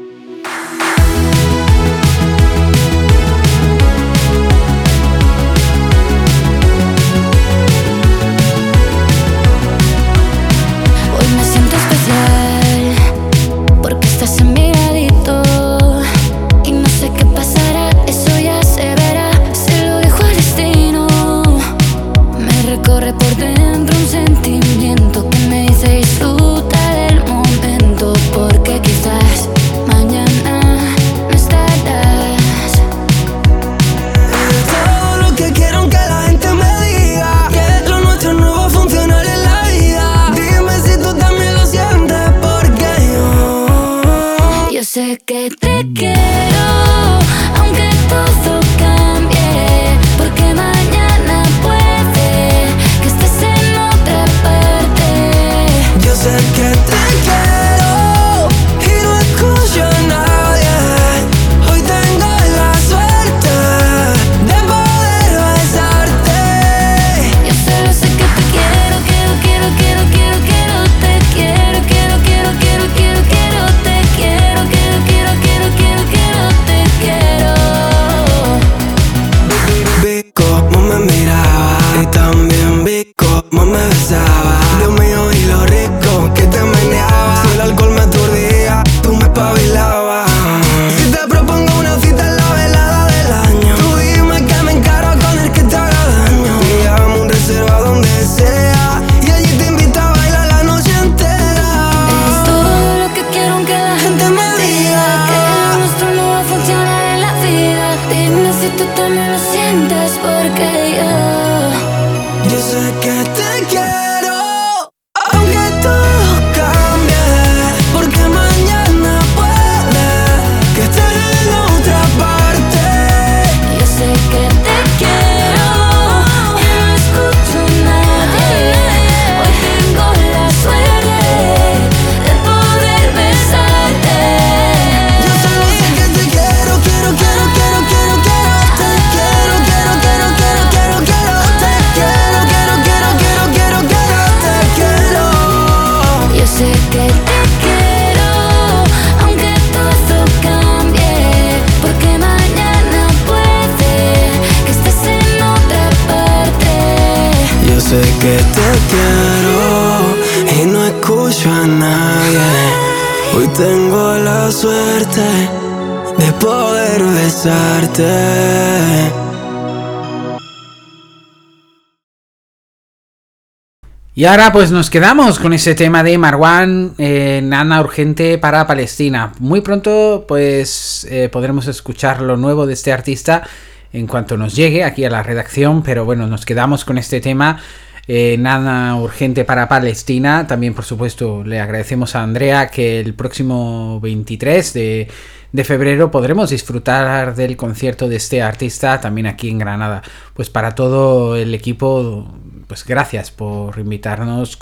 Y ahora pues nos quedamos con ese tema de Marwan, eh, Nana Urgente para Palestina. Muy pronto pues eh, podremos escuchar lo nuevo de este artista en cuanto nos llegue aquí a la redacción, pero bueno, nos quedamos con este tema. Eh, nada urgente para Palestina. También, por supuesto, le agradecemos a Andrea que el próximo 23 de, de, febrero podremos disfrutar del concierto de este artista también aquí en Granada. Pues para todo el equipo pues gracias por invitarnos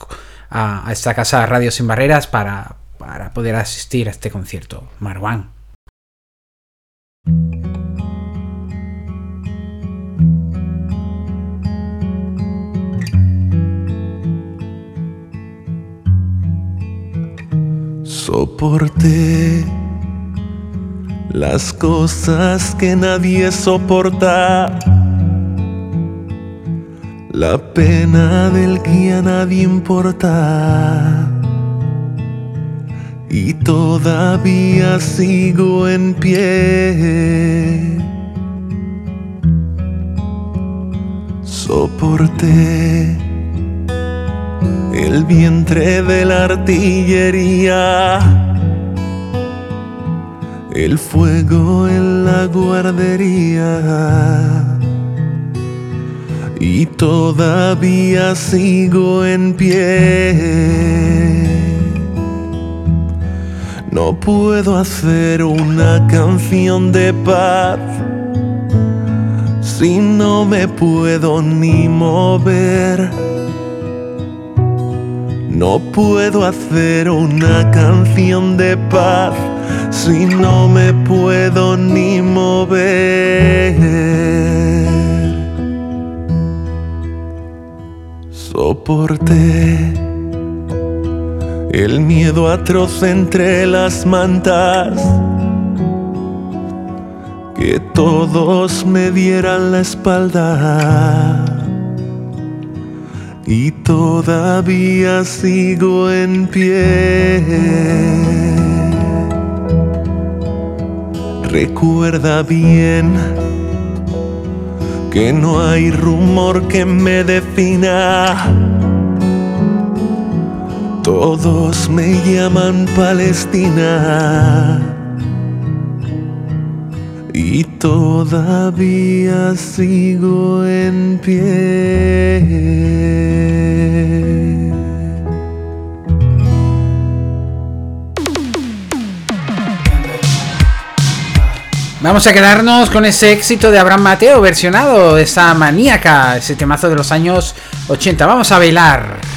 a, esta casa Radio Sin Barreras para, para poder asistir a este concierto. Marwan. Soporté las cosas que nadie soporta, la pena del que a nadie importa. Y todavía sigo en pie. Soporté el vientre de la artillería, el fuego en la guardería. Y todavía sigo en pie. No puedo hacer una canción de paz si no me puedo ni mover. No puedo hacer una canción de paz si no me puedo ni mover. Soporté el miedo atroz entre las mantas, que todos me dieran la espalda. Y todavía sigo en pie. Recuerda bien que no hay rumor que me defina. Todos me llaman Palestina y todavía sigo en pie. Vamos a quedarnos con ese éxito de Abraham Mateo versionado, esa maníaca, ese temazo de los años 80. Vamos a bailar.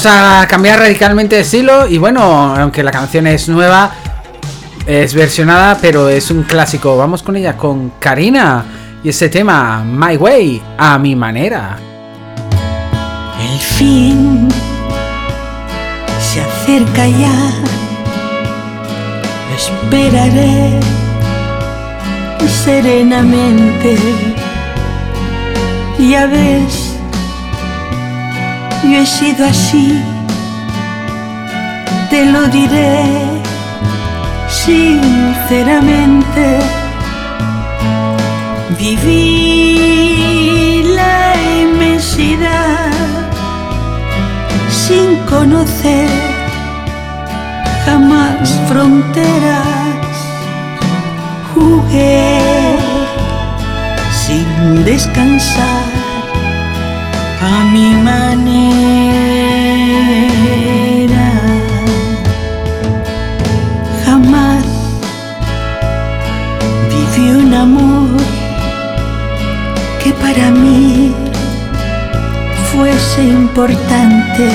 Vamos a cambiar radicalmente de estilo y bueno, aunque la canción es nueva, es versionada, pero es un clásico. Vamos con ella, con Karina y ese tema, My Way, a mi manera. El fin se acerca ya. Esperaré serenamente. Ya ves, yo he sido así. Te lo diré sinceramente. Viví la inmensidad sin conocer jamás fronteras. Jugué sin descansar mi manera. Jamás viví un amor que para mí fuese importante.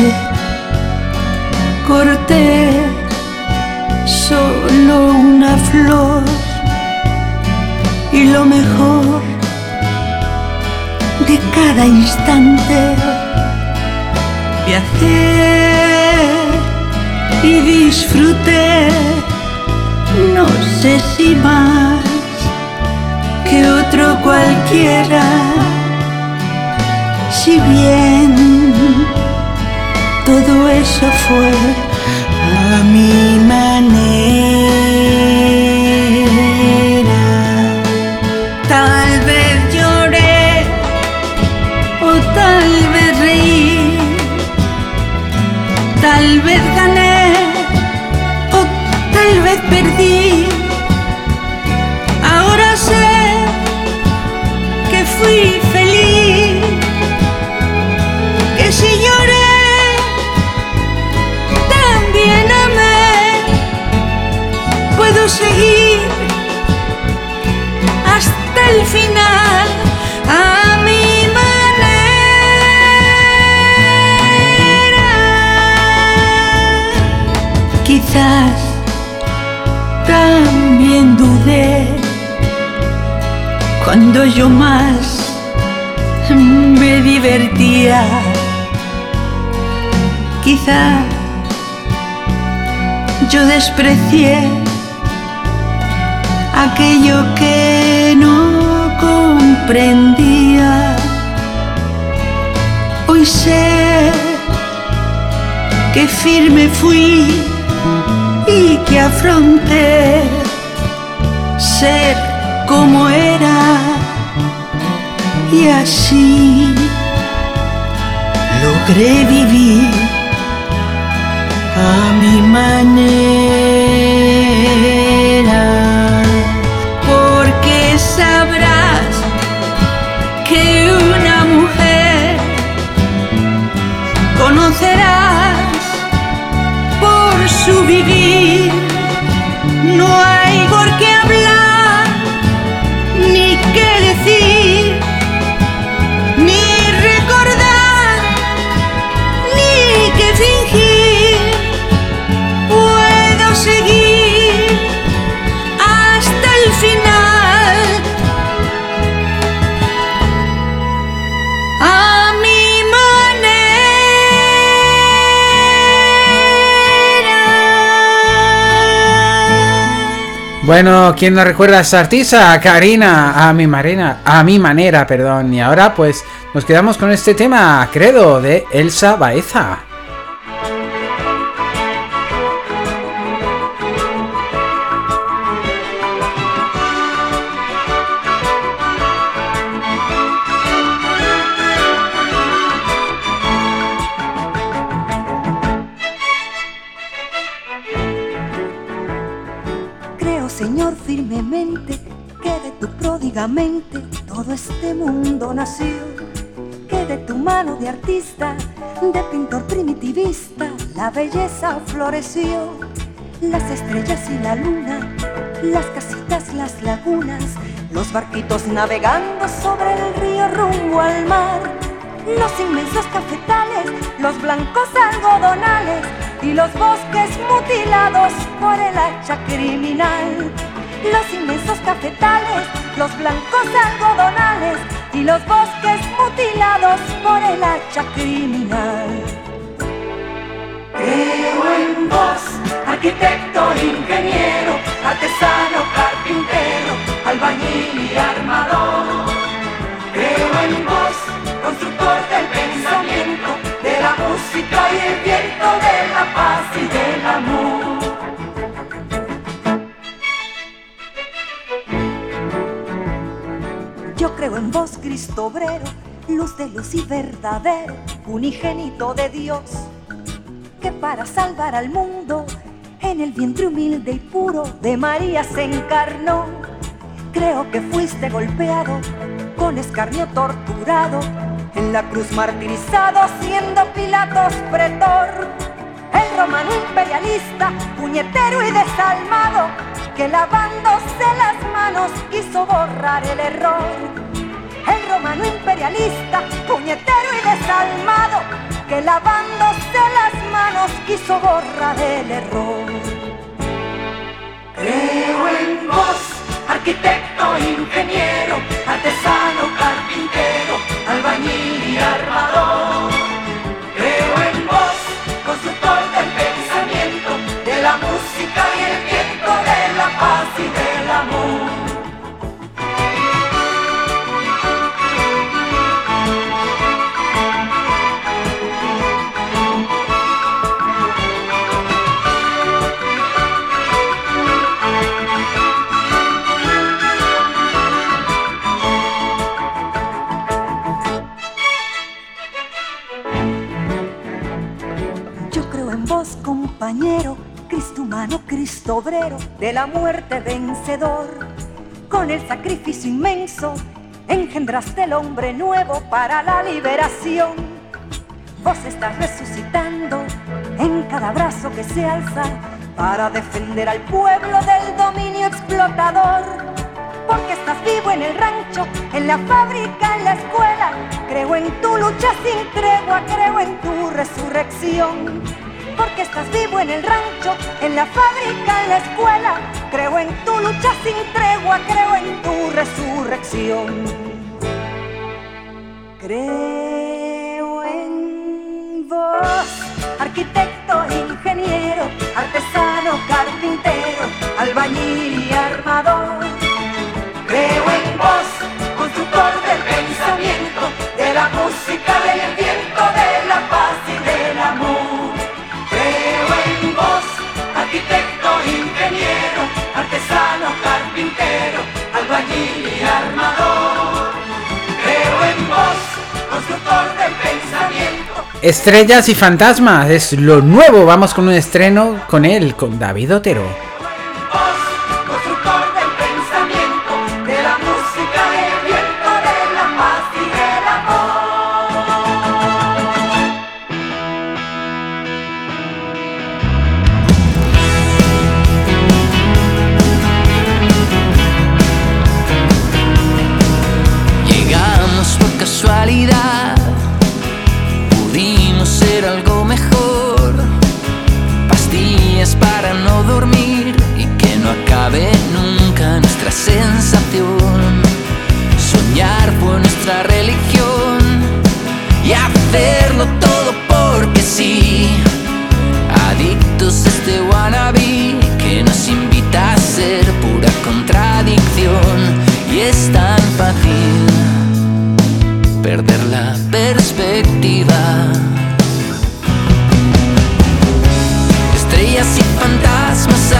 Corté solo una flor y lo mejor cada instante. Viajé y disfruté, no sé si más que otro cualquiera si bien todo eso fue a mi manera. Cuando yo más me divertía. Quizá yo desprecié aquello que no comprendía. Hoy sé que firme fui y que afronté ser como era y así logré vivir a mi manera. Bueno, ¿quién no recuerda a esta artista? Karina, a mi marena, a mi manera, perdón. Y ahora pues nos quedamos con este tema, Credo, de Elsa Baeza. Belleza floreció, las estrellas y la luna, las casitas, las lagunas, los barquitos navegando sobre el río rumbo al mar, los inmensos cafetales, los blancos algodonales y los bosques mutilados por el hacha criminal. Los inmensos cafetales, los blancos algodonales y los bosques mutilados por el hacha criminal. Creo en vos, arquitecto, ingeniero, artesano, carpintero, albañil y armador. Creo en vos, constructor del pensamiento, de la música y el viento, de la paz y del amor. Yo creo en vos, Cristo obrero, luz de luz y verdadero, unigénito de Dios, para salvar al mundo en el vientre humilde y puro de María se encarnó. Creo que fuiste golpeado, con escarnio torturado, en la cruz martirizado, siendo Pilatos pretor. El romano imperialista, puñetero y desalmado, que lavándose las manos quiso borrar el error. El romano imperialista, puñetero y desalmado, que lavándose las manos quiso borrar el error. Creo en vos, arquitecto, ingeniero, artesano, Cristo obrero, de la muerte vencedor. Con el sacrificio inmenso, engendraste el hombre nuevo para la liberación. Vos estás resucitando en cada brazo que se alza para defender al pueblo del dominio explotador. Porque estás vivo en el rancho, en la fábrica, en la escuela. Creo en tu lucha sin tregua, creo en tu resurrección. Porque estás vivo en el rancho, en la fábrica, en la escuela. Creo en tu lucha sin tregua, creo en tu resurrección. Creo en vos, arquitecto, ingeniero, artesano, carpintero, albañil y armador. Creo en vos, constructor del pensamiento, de la música, del arquitecto, ingeniero, artesano, carpintero, albañil y armador. Creo en vos, constructor del pensamiento. Estrellas y fantasmas es lo nuevo. Vamos con un estreno con él, con David Otero. Nuestra sensación. Soñar fue nuestra religión y hacerlo todo porque sí. Adictos a este wannabe que nos invita a ser pura contradicción y es tan fácil perder la perspectiva. Estrellas y fantasmas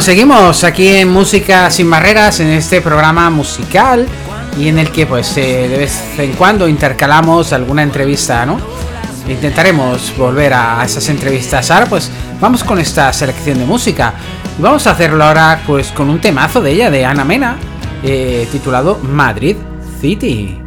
seguimos aquí en Música sin Barreras, en este programa musical y en el que pues eh, de vez en cuando intercalamos alguna entrevista, ¿no? Intentaremos volver a esas entrevistas. Ahora pues vamos con esta selección de música. Y vamos a hacerlo ahora pues con un temazo de ella, de Ana Mena, eh, titulado Madrid City.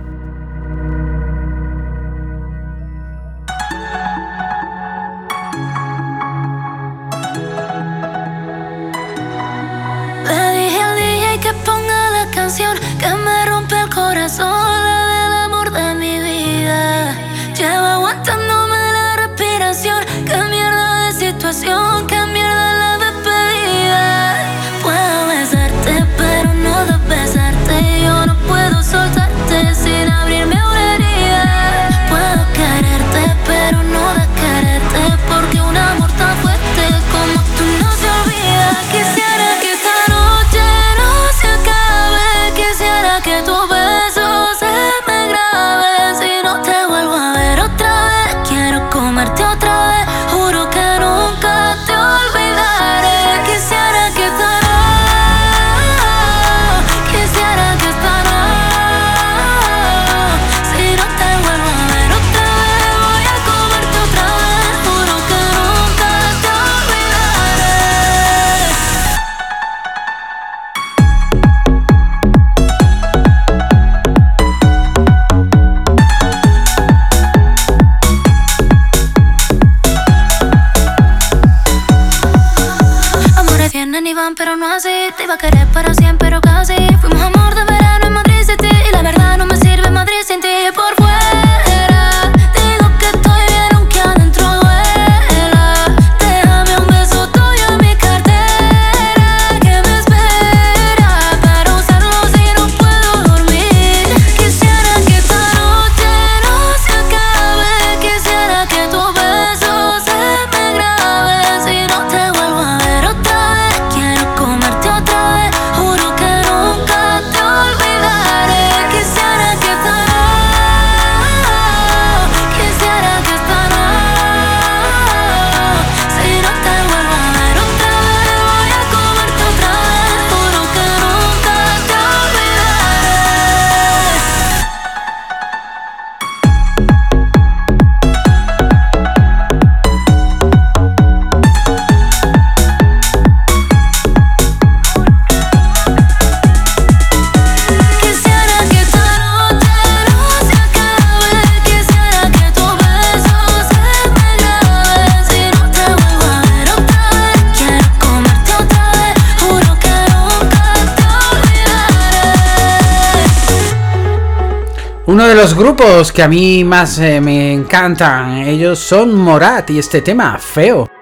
grupos que a mí más eh, me encantan, ellos son Morat y este tema feo.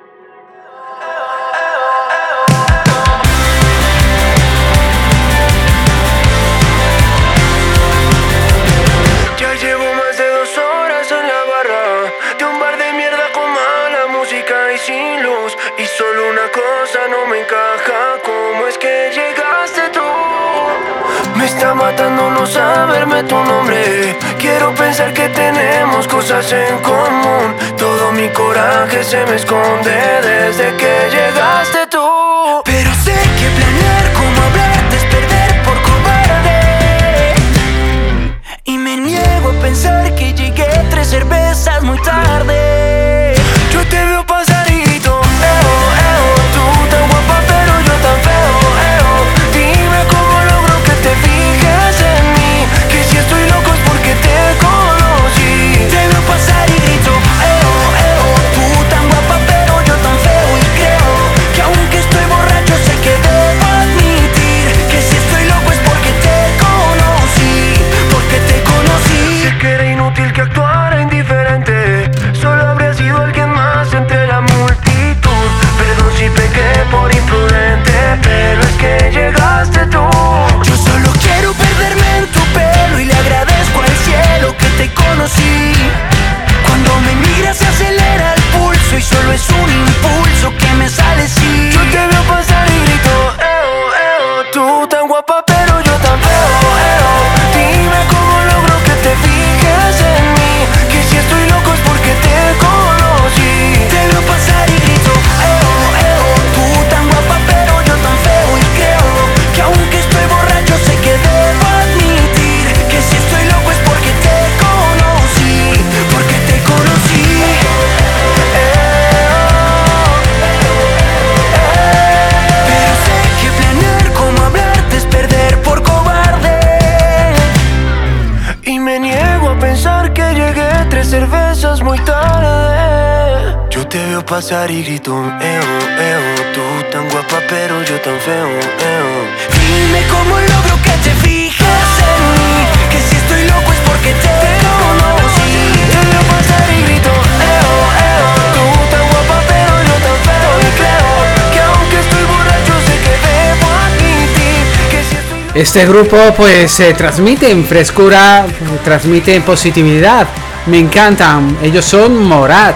Este grupo pues se eh, transmite en frescura, transmite en positividad. Me encantan. Ellos son Morat.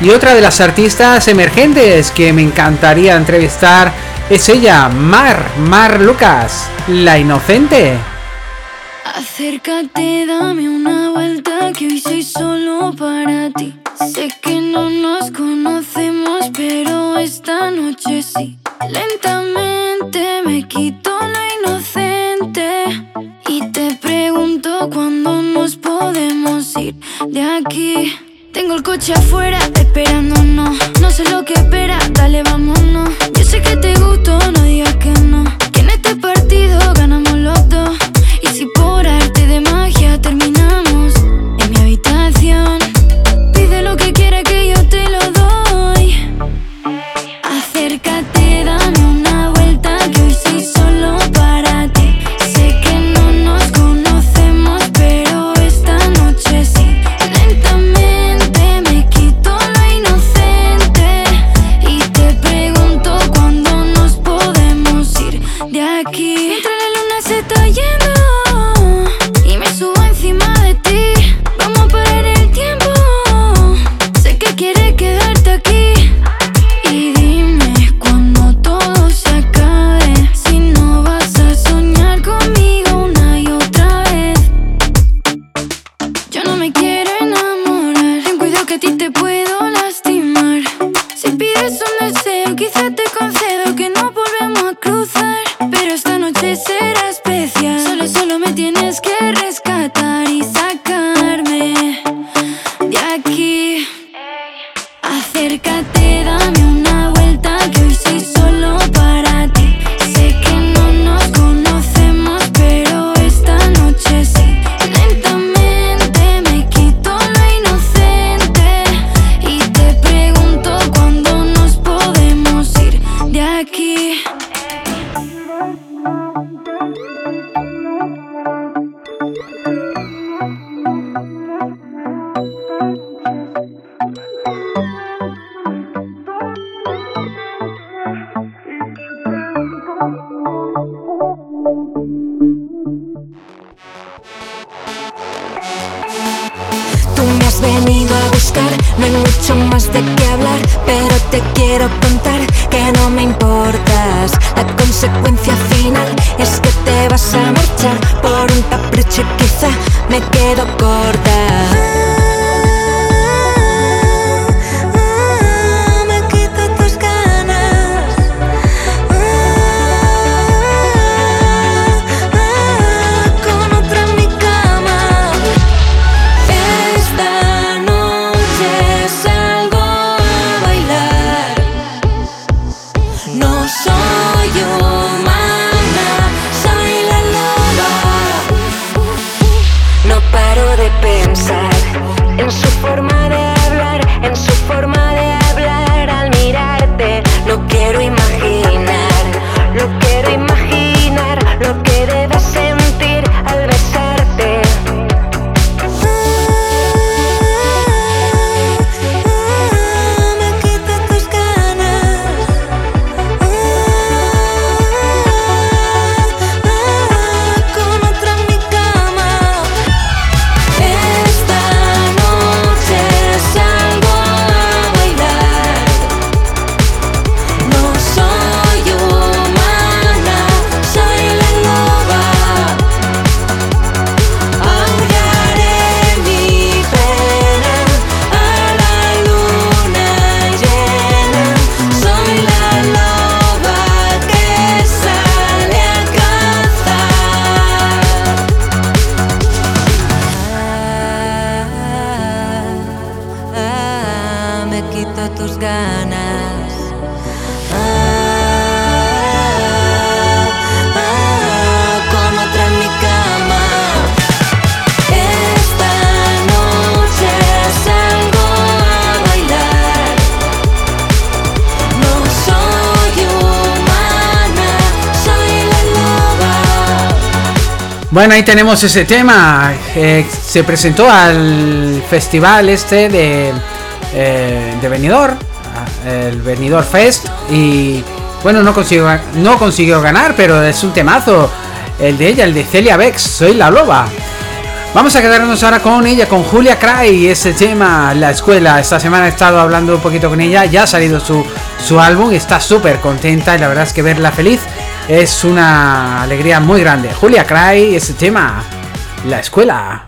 Y otra de las artistas emergentes que me encantaría entrevistar es ella, Mar, Mar Lucas, la inocente. Acércate, dame una vuelta que hoy soy solo para ti. Sé que no nos conocemos, pero esta noche sí. Lentamente me quito la inocente y te pregunto cuándo nos podemos ir de aquí. Tengo el coche afuera esperándonos, no sé lo que espera, dale vámonos. Yo sé que te gusto, no digas que no, que en este partido ganamos los dos y si por arte de magia terminamos Ahí tenemos ese tema. Eh, se presentó al festival este de, eh, de ah, el Benidorm Fest, y bueno, no consiguió, no consiguió ganar, pero es un temazo. El de ella, el de Celia Bex, Soy la Loba. Vamos a quedarnos ahora con ella, con Julia Cray, ese tema, la escuela. Esta semana he estado hablando un poquito con ella, ya ha salido su, su álbum, está súper contenta y la verdad es que verla feliz es una alegría muy grande. Julia Cray, ese tema, la escuela.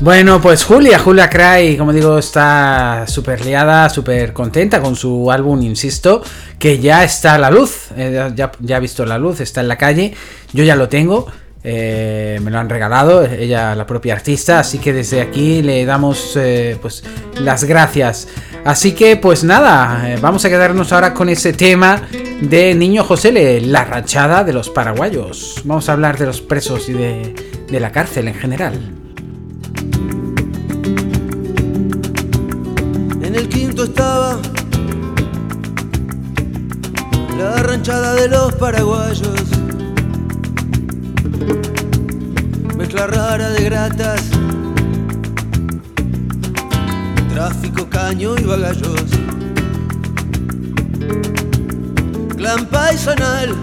Bueno, pues Julia, Julia Cray, como digo, está súper liada, súper contenta con su álbum, insisto, que ya está a la luz, eh, ya, ha visto la luz, está en la calle, yo ya lo tengo, eh, me lo han regalado, ella, la propia artista, así que desde aquí le damos eh, pues las gracias. Así que pues nada, vamos a quedarnos ahora con ese tema de Niño José, la ranchada de los paraguayos. Vamos a hablar de los presos y de la cárcel en general. El quinto estaba la ranchada de los paraguayos. Mezcla rara de gratas, tráfico, caño y bagallos. Clan paisanal,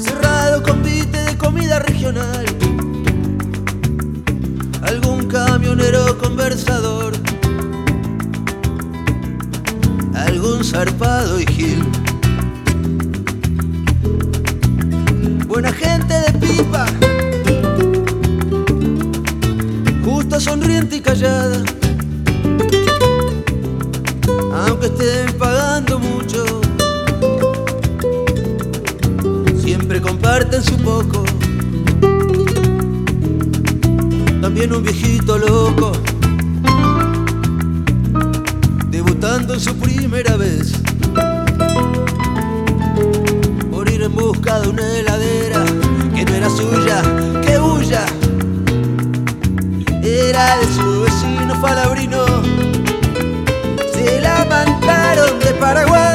cerrado convite de comida regional camionero conversador, algún zarpado y gil. Buena gente de pipa, justa, sonriente y callada, aunque estén pagando mucho, siempre comparten su poco también un viejito loco, debutando en su primera vez, por ir en busca de una heladera que no era suya, que huya, era de su vecino falabrino, se la mandaron de Paraguay,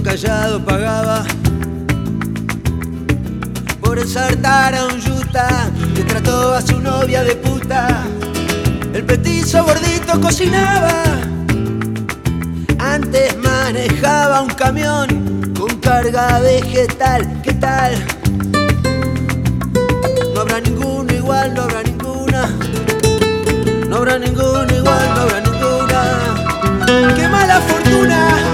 callado pagaba por ensartar a un yuta que trató a su novia de puta. El petizo gordito cocinaba, antes manejaba un camión con carga vegetal. ¿Qué tal? No habrá ninguno igual, no habrá ninguna. No habrá ninguno igual, no habrá ninguna. ¡Qué mala fortuna!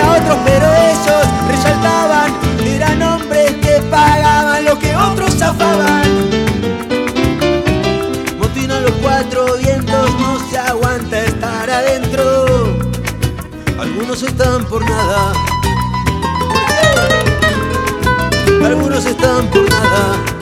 a otros, pero ellos resaltaban. Eran hombres que pagaban lo que otros zafaban. Motín a los cuatro vientos, no se aguanta estar adentro. Algunos están por nada. Algunos están por nada.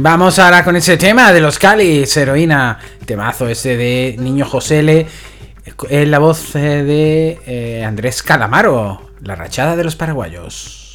Vamos ahora con ese tema de los Calis, heroína. Temazo ese de Niño Josele. Es la voz eh, de eh, Andrés Calamaro, la rachada de los paraguayos.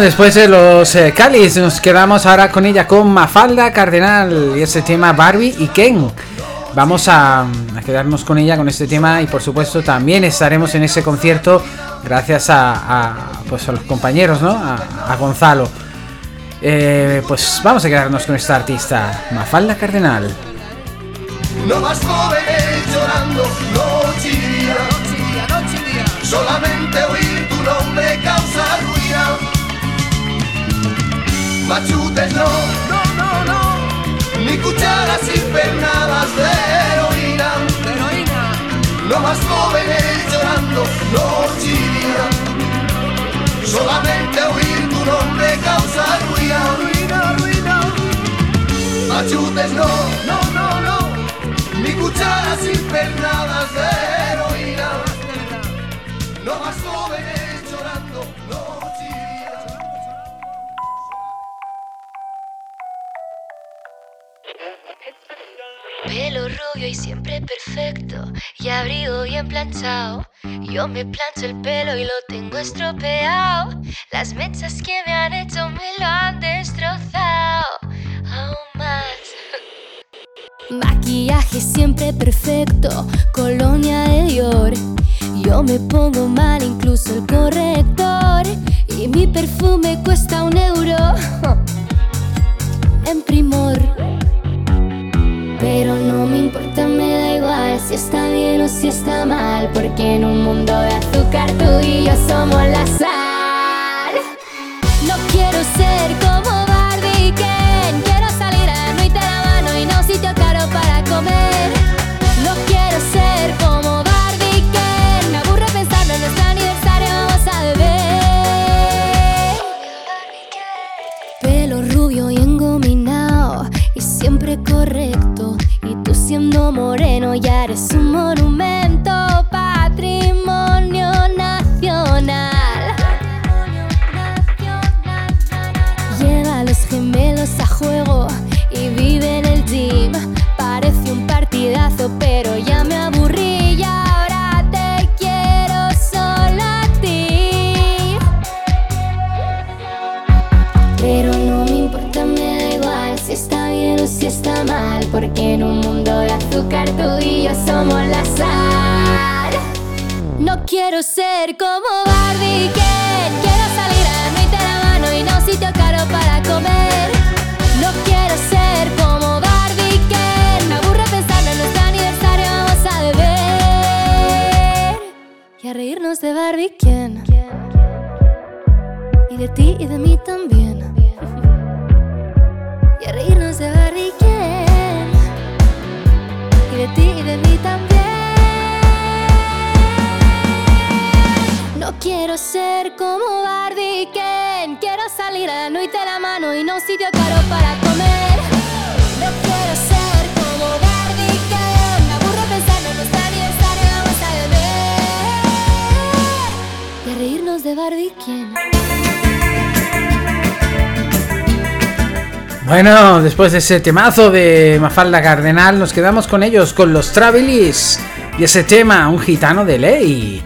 Después de los eh, Calis, nos quedamos ahora con ella, con Mafalda Cardenal y ese tema Barbie y Ken. Vamos a, quedarnos con ella con este tema y por supuesto también estaremos en ese concierto gracias a, pues a los compañeros, ¿no? A, Gonzalo. Eh, pues vamos a quedarnos con esta artista, Mafalda Cardenal. No más jóvenes llorando noche y día. Solamente oír tu nombre Machutes no, no, no, no. Ni cucharas infernadas de heroína. No más jóvenes llorando noche y día. Solamente oír tu nombre causa ruina. Ruina, ruina. Machutes no, no, no, no. Ni cucharas infernadas de heroína. No más jóvenes Y siempre perfecto y abrigo bien planchado. Yo me plancho el pelo y lo tengo estropeado. Las mechas que me han hecho me lo han destrozado. Aún más. Maquillaje siempre perfecto, colonia de Dior. Yo me pongo mal incluso el corrector y mi perfume cuesta un euro en primor. Pero no me importa, me da igual si está bien o si está mal, porque en un mundo de azúcar tú y yo somos la sal. No quiero ser como Barbie siendo moreno ya eres un monumento, patrimonio nacional. Lleva a los gemelos a juego y vive en el gym. Parece un partidazo, pero ya porque en un mundo de azúcar tú y yo somos la sal. No quiero ser como Barbie Ken, quiero salir a y te la mano y no sitio caro para comer. No quiero ser como Barbie Ken, me aburre pensando en nuestro aniversario, vamos a beber y a reírnos de Barbie Ken. Y de ti y de mí también. Y a reírnos de Barbie Ken. Y de ti y de mí también. No quiero ser como Barbie y Ken. Quiero salir a la noche de la mano y no sitio caro para comer. No quiero ser como Barbie y Ken. Me aburro pensando en nuestro aniversario, vamos a beber. Y reírnos de Barbie y Ken. Bueno, después de ese temazo de Mafalda Cardenal, nos quedamos con ellos, con los Travelis y ese tema, un gitano de ley.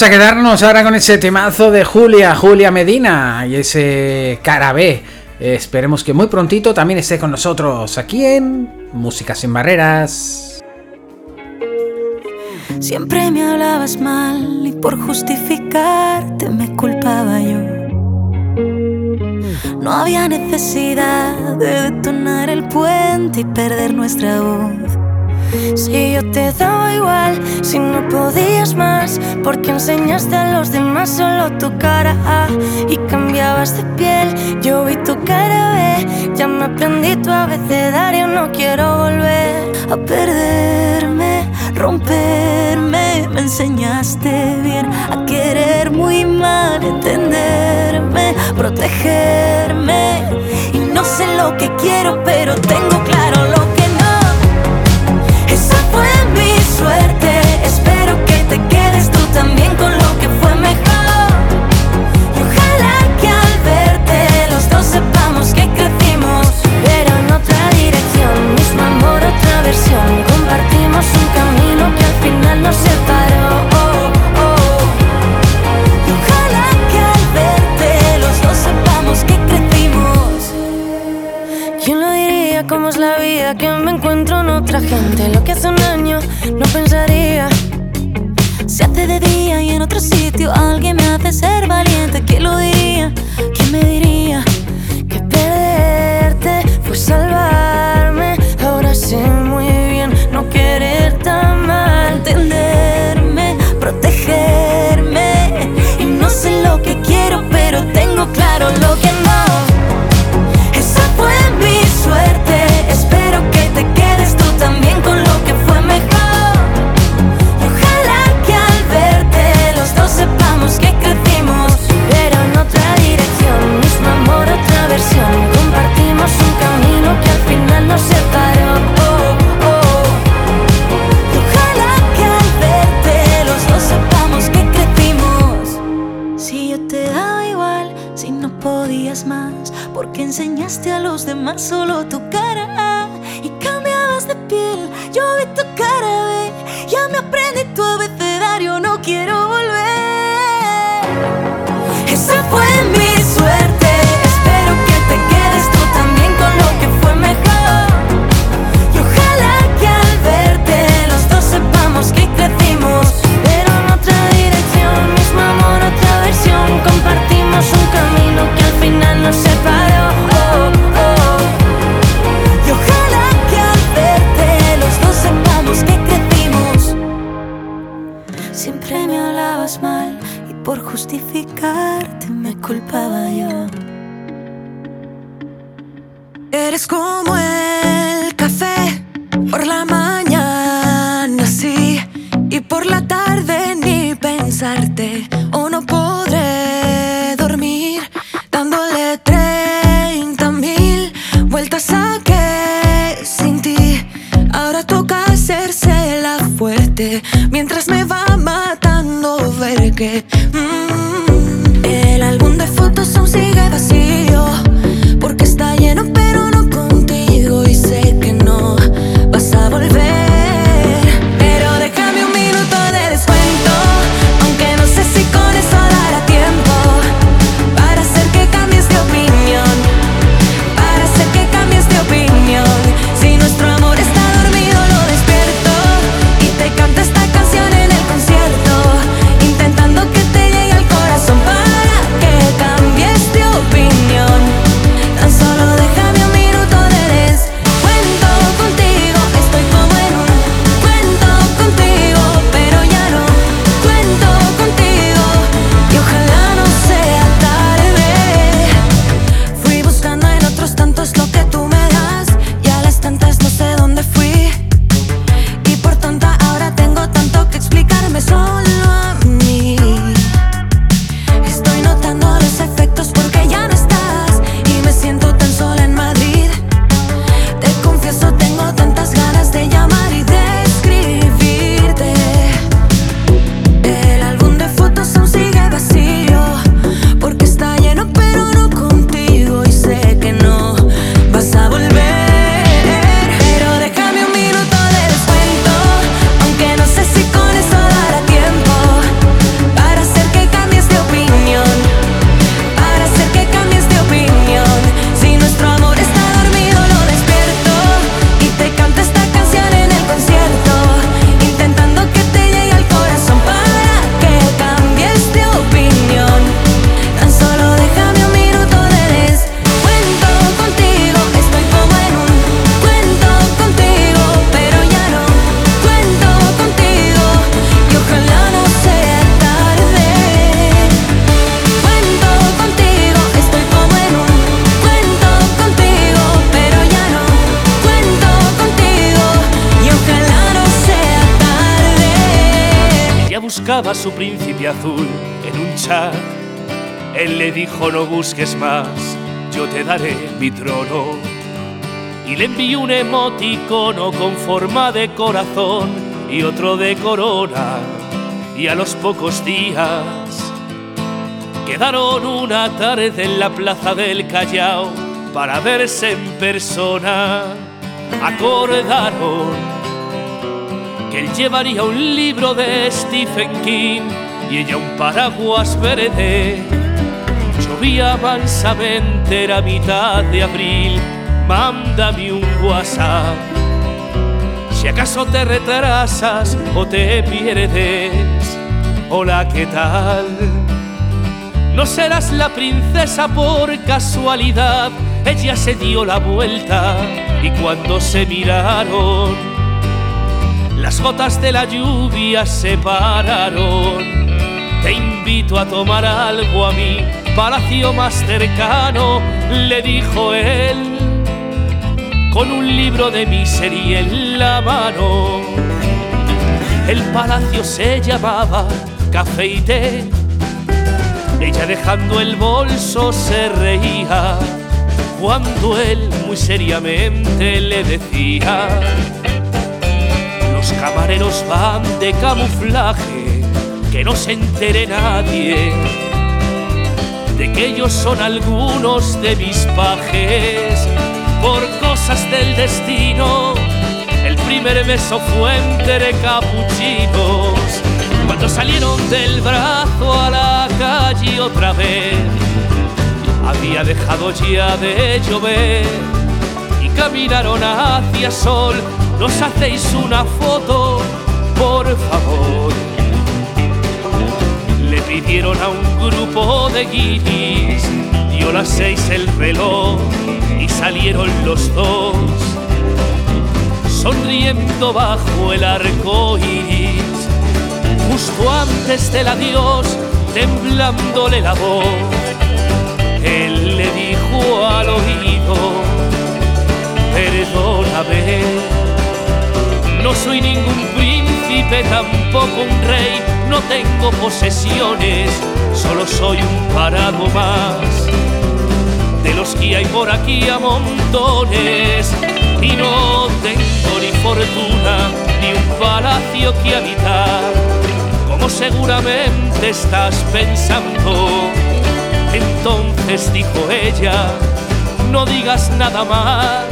vamos a quedarnos ahora con ese temazo de Julia, Julia Medina y ese cara B. Esperemos que muy prontito también esté con nosotros aquí en Música sin Barreras. Siempre me hablabas mal y por justificarte me culpaba yo. No había necesidad de detonar el puente y perder nuestra voz. Si yo te daba igual, si no podías más, porque enseñaste a los demás solo tu cara ah, y cambiabas de piel. Yo vi tu cara B, ya me aprendí tu abecedario, no quiero volver a perderme, romperme. Me enseñaste bien a querer muy mal, entenderme, protegerme. Y no sé lo que quiero, pero tengo claro lo azul en un chat. Él le dijo no busques más, yo te daré mi trono. Y le envió un emoticono con forma de corazón y otro de corona. Y a los pocos días quedaron una tarde en la plaza del Callao para verse en persona. Acordaron que él llevaría un libro de Stephen King y ella un paraguas verde. Llovía mansamente, era mitad de abril, mándame un WhatsApp. Si acaso te retrasas o te pierdes, hola, ¿qué tal? No serás la princesa por casualidad, ella se dio la vuelta y cuando se miraron, las gotas de la lluvia se pararon. Te invito a tomar algo a mi palacio más cercano, le dijo él, con un libro de miseria en la mano. El palacio se llamaba Café y Té. Ella dejando el bolso se reía cuando él muy seriamente le decía los camareros van de camuflaje, que no se entere nadie de que ellos son algunos de mis pajes. Por cosas del destino, el primer beso fue entre capuchinos. Cuando salieron del brazo a la calle otra vez, había dejado ya de llover y caminaron hacia sol. ¿Nos hacéis una foto, por favor? Le pidieron a un grupo de guiris, dio las seis el reloj y salieron los dos, sonriendo bajo el arco iris. Justo antes del adiós, temblándole la voz, él le dijo al oído, perdóname No soy ningún príncipe, tampoco un rey, no tengo posesiones, solo soy un parado más de los que hay por aquí a montones. Y no tengo ni fortuna ni un palacio que habitar, como seguramente estás pensando. Entonces dijo ella, no digas nada más,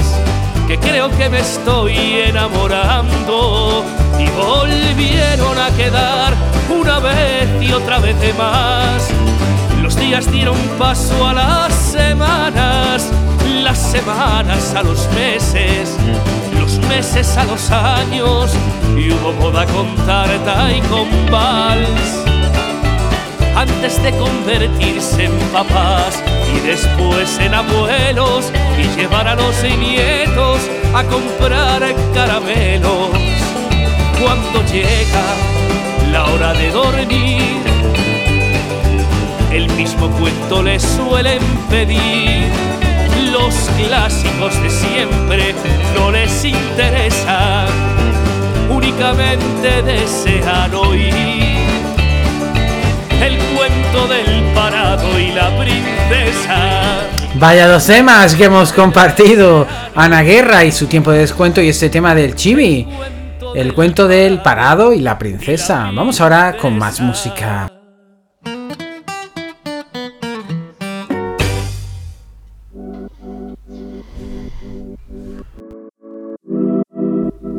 que creo que me estoy enamorando. Y volvieron a quedar una vez y otra vez más. Los días dieron paso a las semanas, las semanas a los meses, los meses a los años, y hubo boda con tarta y con vals antes de convertirse en papás y después en abuelos y llevar a los nietos a comprar caramelos. Cuando llega la hora de dormir, el mismo cuento les suelen pedir. Los clásicos de siempre no les interesan, únicamente desean oír el cuento del parado y la princesa. Vaya dos temas que hemos compartido. Ana Guerra y su tiempo de descuento y este tema del chibi. El cuento del parado y la princesa. Vamos ahora con más música.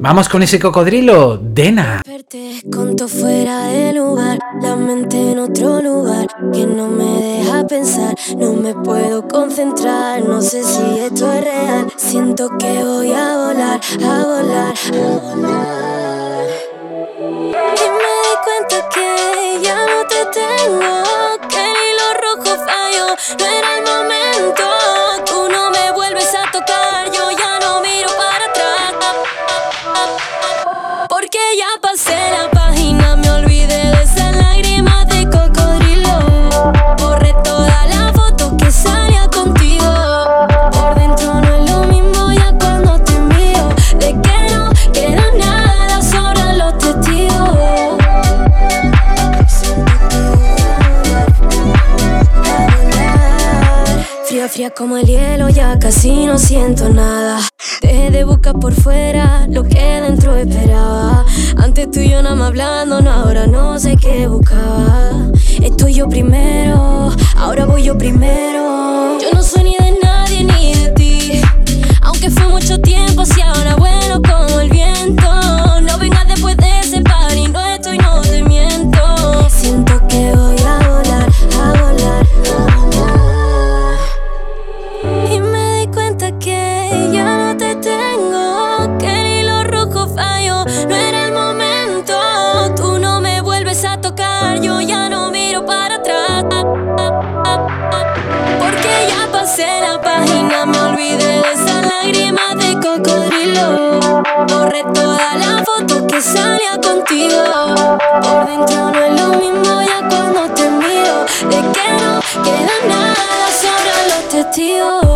Vamos con ese cocodrilo, Dena. Verte con todo fuera de lugar, la mente en otro lugar que no me deja pensar, no me puedo concentrar, no sé si esto es real, siento que voy a volar, a volar, a volar. Y me di cuenta que ya no te tengo, que el hilo rojo falló, no era el momento, ya pasé la página, me olvidé de esas lágrimas de cocodrilo. Borré toda la foto que salía contigo. Por dentro no es lo mismo ya cuando te miro. De que no queda nada, sobran los testigos. Fría, fría como el hielo, ya casi no siento nada. Dejé de buscar por fuera lo que dentro esperaba. Antes tú y yo nada más hablando, no, ahora no sé qué buscaba. Estoy yo primero, ahora voy yo primero. Yo no soy ni de nadie ni de ti. Aunque fue mucho tiempo, si ahora bueno contigo. Por dentro no es lo mismo ya cuando te miro. De que no queda nada, sobran los testigos.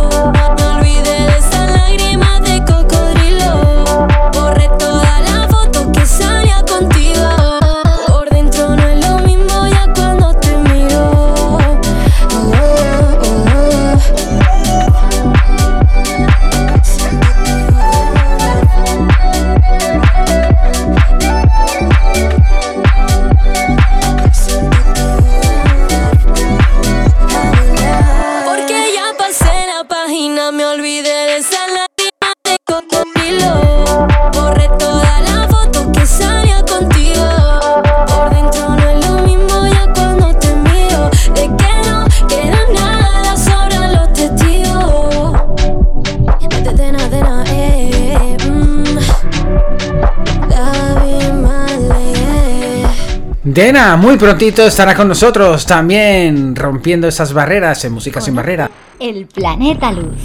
Dena, muy prontito estará con nosotros también rompiendo esas barreras en Música sin Barrera. El planeta Luz.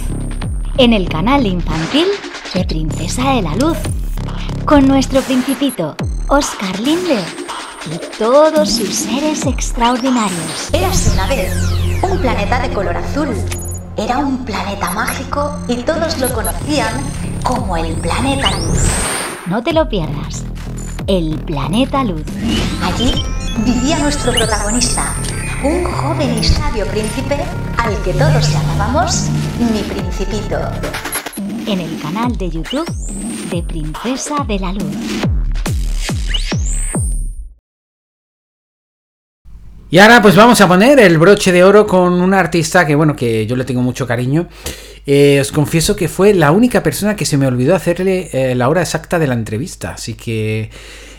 En el canal infantil de Princesa de la Luz. Con nuestro principito, Oscar Linde. Y todos sus seres extraordinarios. Érase una vez un planeta de color azul. Era un planeta mágico y todos lo conocían como el planeta luz. No te lo pierdas. El planeta luz. Allí vivía nuestro protagonista, un joven y sabio príncipe al que todos llamábamos mi principito. En el canal de YouTube de Princesa de la Luz. Y ahora pues vamos a poner el broche de oro con un artista que bueno, que yo le tengo mucho cariño. Eh, os confieso que fue la única persona que se me olvidó hacerle eh, la hora exacta de la entrevista. Así que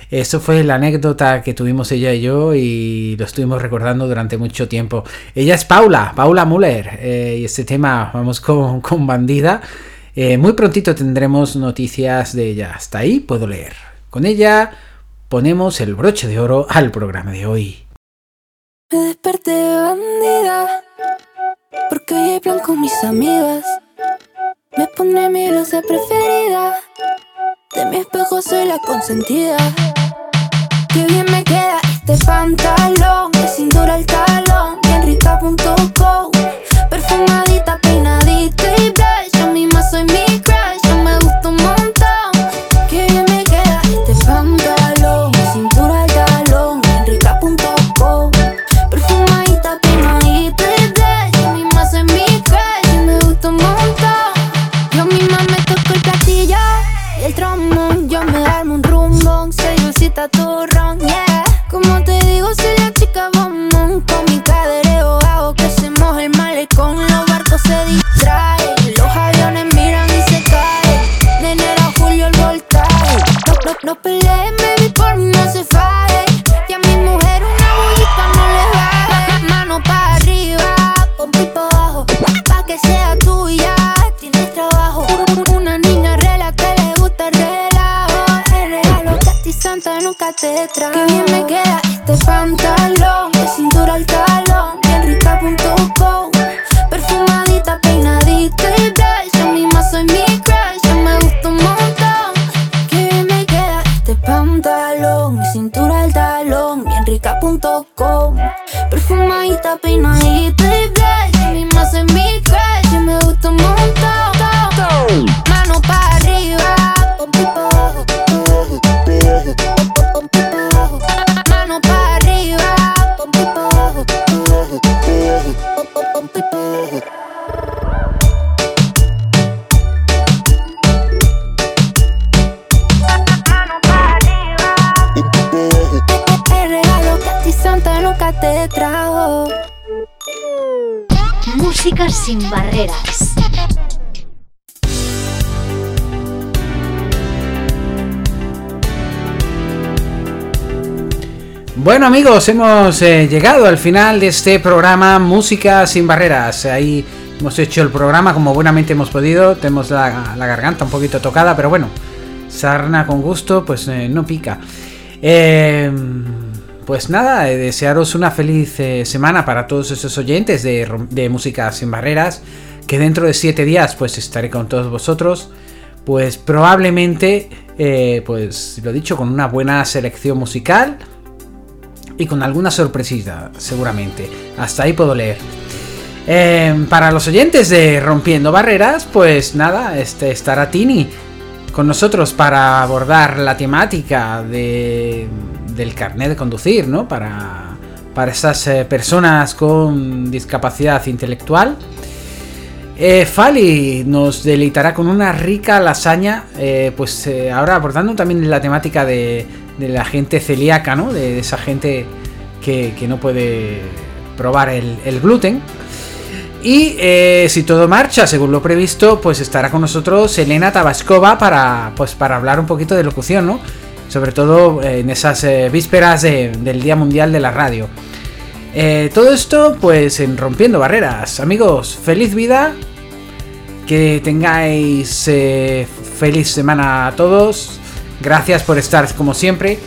eso fue la anécdota que tuvimos ella y yo y lo estuvimos recordando durante mucho tiempo. Ella es Paula, Paula Müller. eh, y este tema vamos con, con Bandida. Muy prontito tendremos noticias de ella. Hasta ahí puedo leer. Con ella ponemos el broche de oro al programa de hoy. Me desperté bandida Porque hoy hay plan con mis amigas Me pone mi blusa preferida. De mi espejo soy la consentida. Qué bien me queda este pantalón. De cintura al No, peleen, baby, por mí no se falle Y a mi mujer una bullita no le baje Mano para arriba, pompi pa' abajo. Pa' que sea tuya, tienes trabajo. Una niña rela que le gusta el relajo. El regalo que a ti Santa nunca te trajo. Qué bien me queda este pantalón go Bueno amigos, hemos eh, llegado al final de este programa Música sin barreras. Ahí hemos hecho el programa como buenamente hemos podido. Tenemos la, garganta un poquito tocada, pero bueno, sarna con gusto, pues eh, no pica. Eh, pues nada, eh, desearos una feliz semana para todos esos oyentes de, de Música sin barreras. Que dentro de siete días pues estaré con todos vosotros. Pues probablemente, pues lo dicho, con una buena selección musical y con alguna sorpresita, seguramente. Hasta ahí puedo leer. Eh, para los oyentes de Rompiendo Barreras, pues nada, este estará Tini con nosotros para abordar la temática de, del carnet de conducir, ¿no? Para, para esas eh, personas con discapacidad intelectual. Eh, Fali nos deleitará con una rica lasaña, eh, pues ahora abordando también la temática de, de la gente celíaca, ¿no? De, esa gente que, no puede probar el, gluten. Y eh, si todo marcha según lo previsto, pues estará con nosotros Elena Tabascova para, pues, para hablar un poquito de locución, ¿no? Sobre todo eh, en esas eh, vísperas de- del Día Mundial de la Radio. Todo esto, pues en Rompiendo Barreras. Amigos, feliz vida. Que tengáis feliz semana a todos. Gracias por estar como siempre.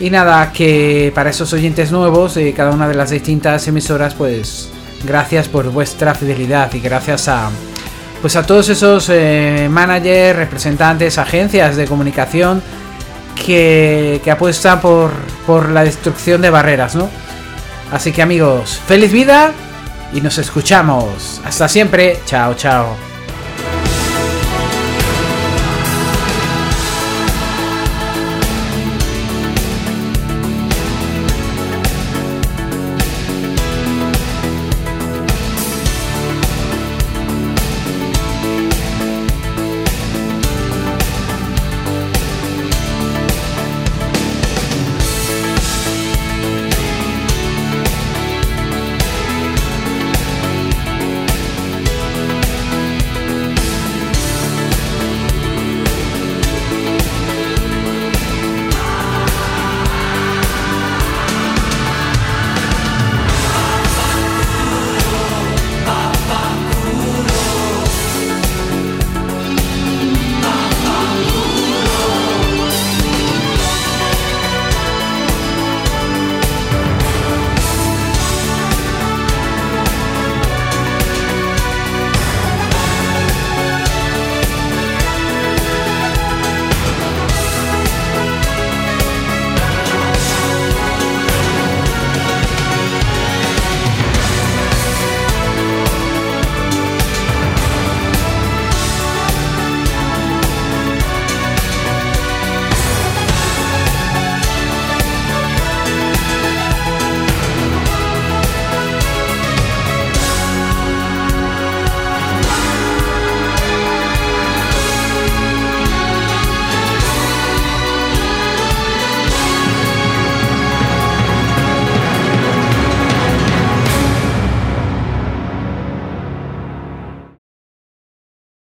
Y nada, que para esos oyentes nuevos de cada una de las distintas emisoras, pues gracias por vuestra fidelidad y gracias a pues a todos esos eh, managers, representantes, agencias de comunicación que, que apuestan por, por la destrucción de barreras, ¿no? Así que amigos, feliz vida y nos escuchamos. Hasta siempre. Chao, chao.